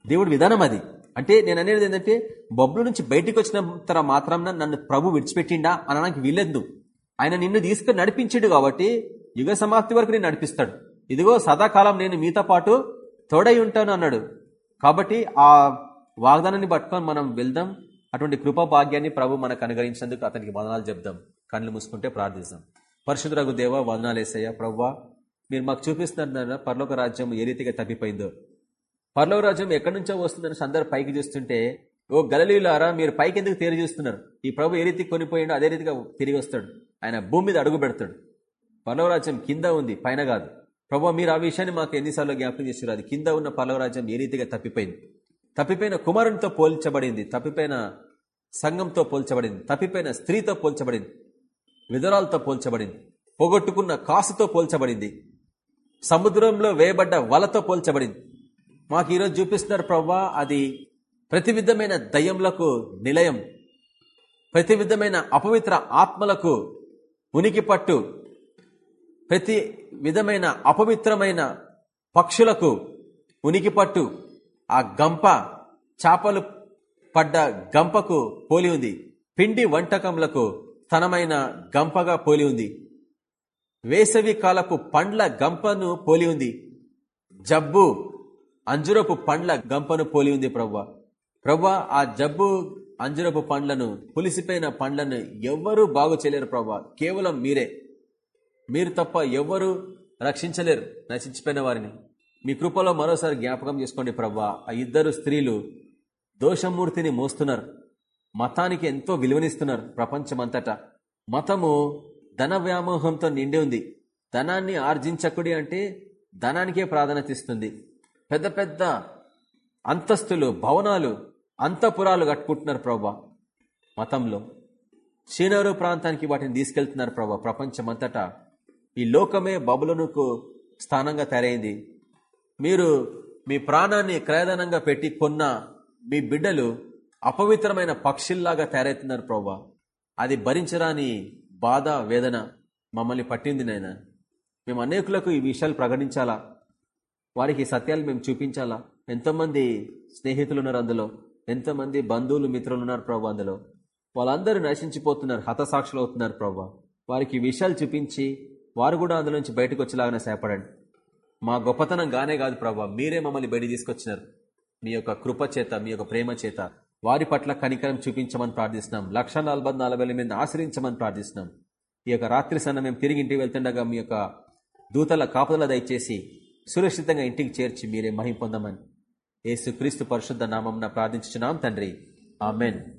దేవుడి విధానం అది. అంటే నేను అనేది ఏంటంటే బొబ్బుల నుంచి బయటికి వచ్చిన తర మాత్రం నన్ను ప్రభు విడిచిపెట్టిండా అనడానికి వీలేదు ఆయన నిన్ను తీసుకుని నడిపించాడు కాబట్టి యుగ సమాప్తి వరకు నేను నడిపిస్తాడు. ఇదిగో సదాకాలం నేను మీతో పాటు తోడై ఉంటాను అన్నాడు. కాబట్టి ఆ వాగ్దానాన్ని పట్టుకొని మనం వెళ్దాం. అటువంటి కృపా భాగ్యాన్ని ప్రభు మనకు అనుగ్రహించినందుకు అతనికి వదనాలు చెప్దాం. కళ్ళు మూసుకుంటే ప్రార్థిస్తాం. పరిశుద్ధరగు దేవ వదనాలు వేసయ్య ప్రవ్వా మీరు మాకు చూపిస్తున్నారు పర్లోక రాజ్యం ఏ రీతిగా తప్పిపోయిందో. పర్లోక రాజ్యం ఎక్కడి నుంచో వస్తుందని అందరు పైకి చూస్తుంటే ఓ గలలీలారా మీరు పైకి ఎందుకు తేరి చూస్తున్నారు? ఈ ప్రభు ఏ రీతికి కొనిపోయిండో అదే రీతిగా తిరిగి వస్తాడు. ఆయన భూమి మీద అడుగు పెడతాడు. పర్లవరాజ్యం కింద ఉంది పైన కాదు. ప్రభు మీరు ఆ విషయాన్ని మాకు ఎన్నిసార్లు జ్ఞాపకం చేశారు అది కింద ఉన్న పర్లవరాజ్యం ఏ రీతిగా తప్పిపోయింది? తప్పిపోయిన కుమారునితో పోల్చబడింది తప్పిపోయిన సంఘంతో పోల్చబడింది తప్పిపోయిన స్త్రీతో పోల్చబడింది విధరాలతో పోల్చబడింది పోగొట్టుకున్న కాసుతో పోల్చబడింది సముద్రంలో వేయబడ్డ వలతో పోల్చబడింది. మాకు ఈరోజు చూపిస్తున్నారు ప్రవ్వా అది ప్రతి విధమైన దయ్యంలకు నిలయం ప్రతి విధమైన అపవిత్ర ఆత్మలకు ఉనికి పట్టు ప్రతి విధమైన అపవిత్రమైన పక్షులకు ఉనికి పట్టు ఆ గంప చేపలు పడ్డ గంపకు పోలి ఉంది. పిండి వంటకములకు స్థనమైన గంపగా పోలి ఉంది. వేసవి కాలపు పండ్ల గంపను పోలి ఉంది. జబ్బు అంజురపు పండ్ల గంపను పోలి ఉంది ప్రవ్వ. ప్రవ్వ ఆ జబ్బు అంజురపు పండ్లను పులిసిపోయిన పండ్లను ఎవ్వరూ బాగు చేయలేరు ప్రవ్వ. కేవలం మీరే. మీరు తప్ప ఎవ్వరూ రక్షించలేరు నశించిపోయిన వారిని. మీ కృపలో మరోసారి జ్ఞాపకం చేసుకోండి ప్రవ్వా ఆ ఇద్దరు స్త్రీలు దోషమూర్తిని మోస్తున్నారు. మతానికి ఎంతో విలువనిస్తున్నారు ప్రపంచమంతటా. మతము ధన వ్యామోహంతో నిండి ఉంది. ధనాన్ని ఆర్జించకుడి అంటే ధనానికే ప్రాధాన్యత ఇస్తుంది. పెద్ద పెద్ద అంతస్తులు భవనాలు అంతపురాలు కట్టుకుంటున్నారు ప్రభా. మతంలో శ్రీనగరు ప్రాంతానికి వాటిని తీసుకెళ్తున్నారు ప్రభా ప్రపంచమంతటా. ఈ లోకమే బబులనుకు స్థానంగా తయారైంది. మీరు మీ ప్రాణాన్ని క్రయదనంగా పెట్టి కొన్న మీ బిడ్డలు అపవిత్రమైన పక్షుల్లాగా తయారవుతున్నారు ప్రభా అది భరించరాని బాధ వేదన మమ్మల్ని పట్టింది నాయన. మేము అనేకులకు ఈ విషయాలు ప్రకటించాలా? వారికి సత్యాలు మేము చూపించాలా? ఎంతోమంది స్నేహితులు ఉన్నారు అందులో. ఎంతమంది బంధువులు మిత్రులు ఉన్నారు ప్రభు అందులో. వాళ్ళందరూ నశించిపోతున్నారు హతసాక్షులు అవుతున్నారు ప్రభు వారికి విషయాలు చూపించి వారు కూడా అందులో నుంచి బయటకు వచ్చేలాగానే సేపడండి మా గొప్పతనం గానే కాదు ప్రభా. మీరే మమ్మల్ని బయట తీసుకొచ్చినారు. మీ యొక్క కృప చేత మీ యొక్క ప్రేమ చేత వారి పట్ల కనికరం చూపించమని ప్రార్థిస్తున్నాం. లక్ష నలభై నాలుగు వేల మీద ఆశ్రయించమని ప్రార్థిస్తున్నాం. ఈ యొక్క రాత్రి సన్న మేము తిరిగి ఇంటికి వెళ్తుండగా మీ యొక్క దూతల కాపుదల దయచేసి సురక్షితంగా ఇంటికి చేర్చి మీరే మహిం పొందమని ఏసు క్రీస్తు పరిశుద్ధ నామం ప్రార్థించున్నాం తండ్రి. ఆమెన్.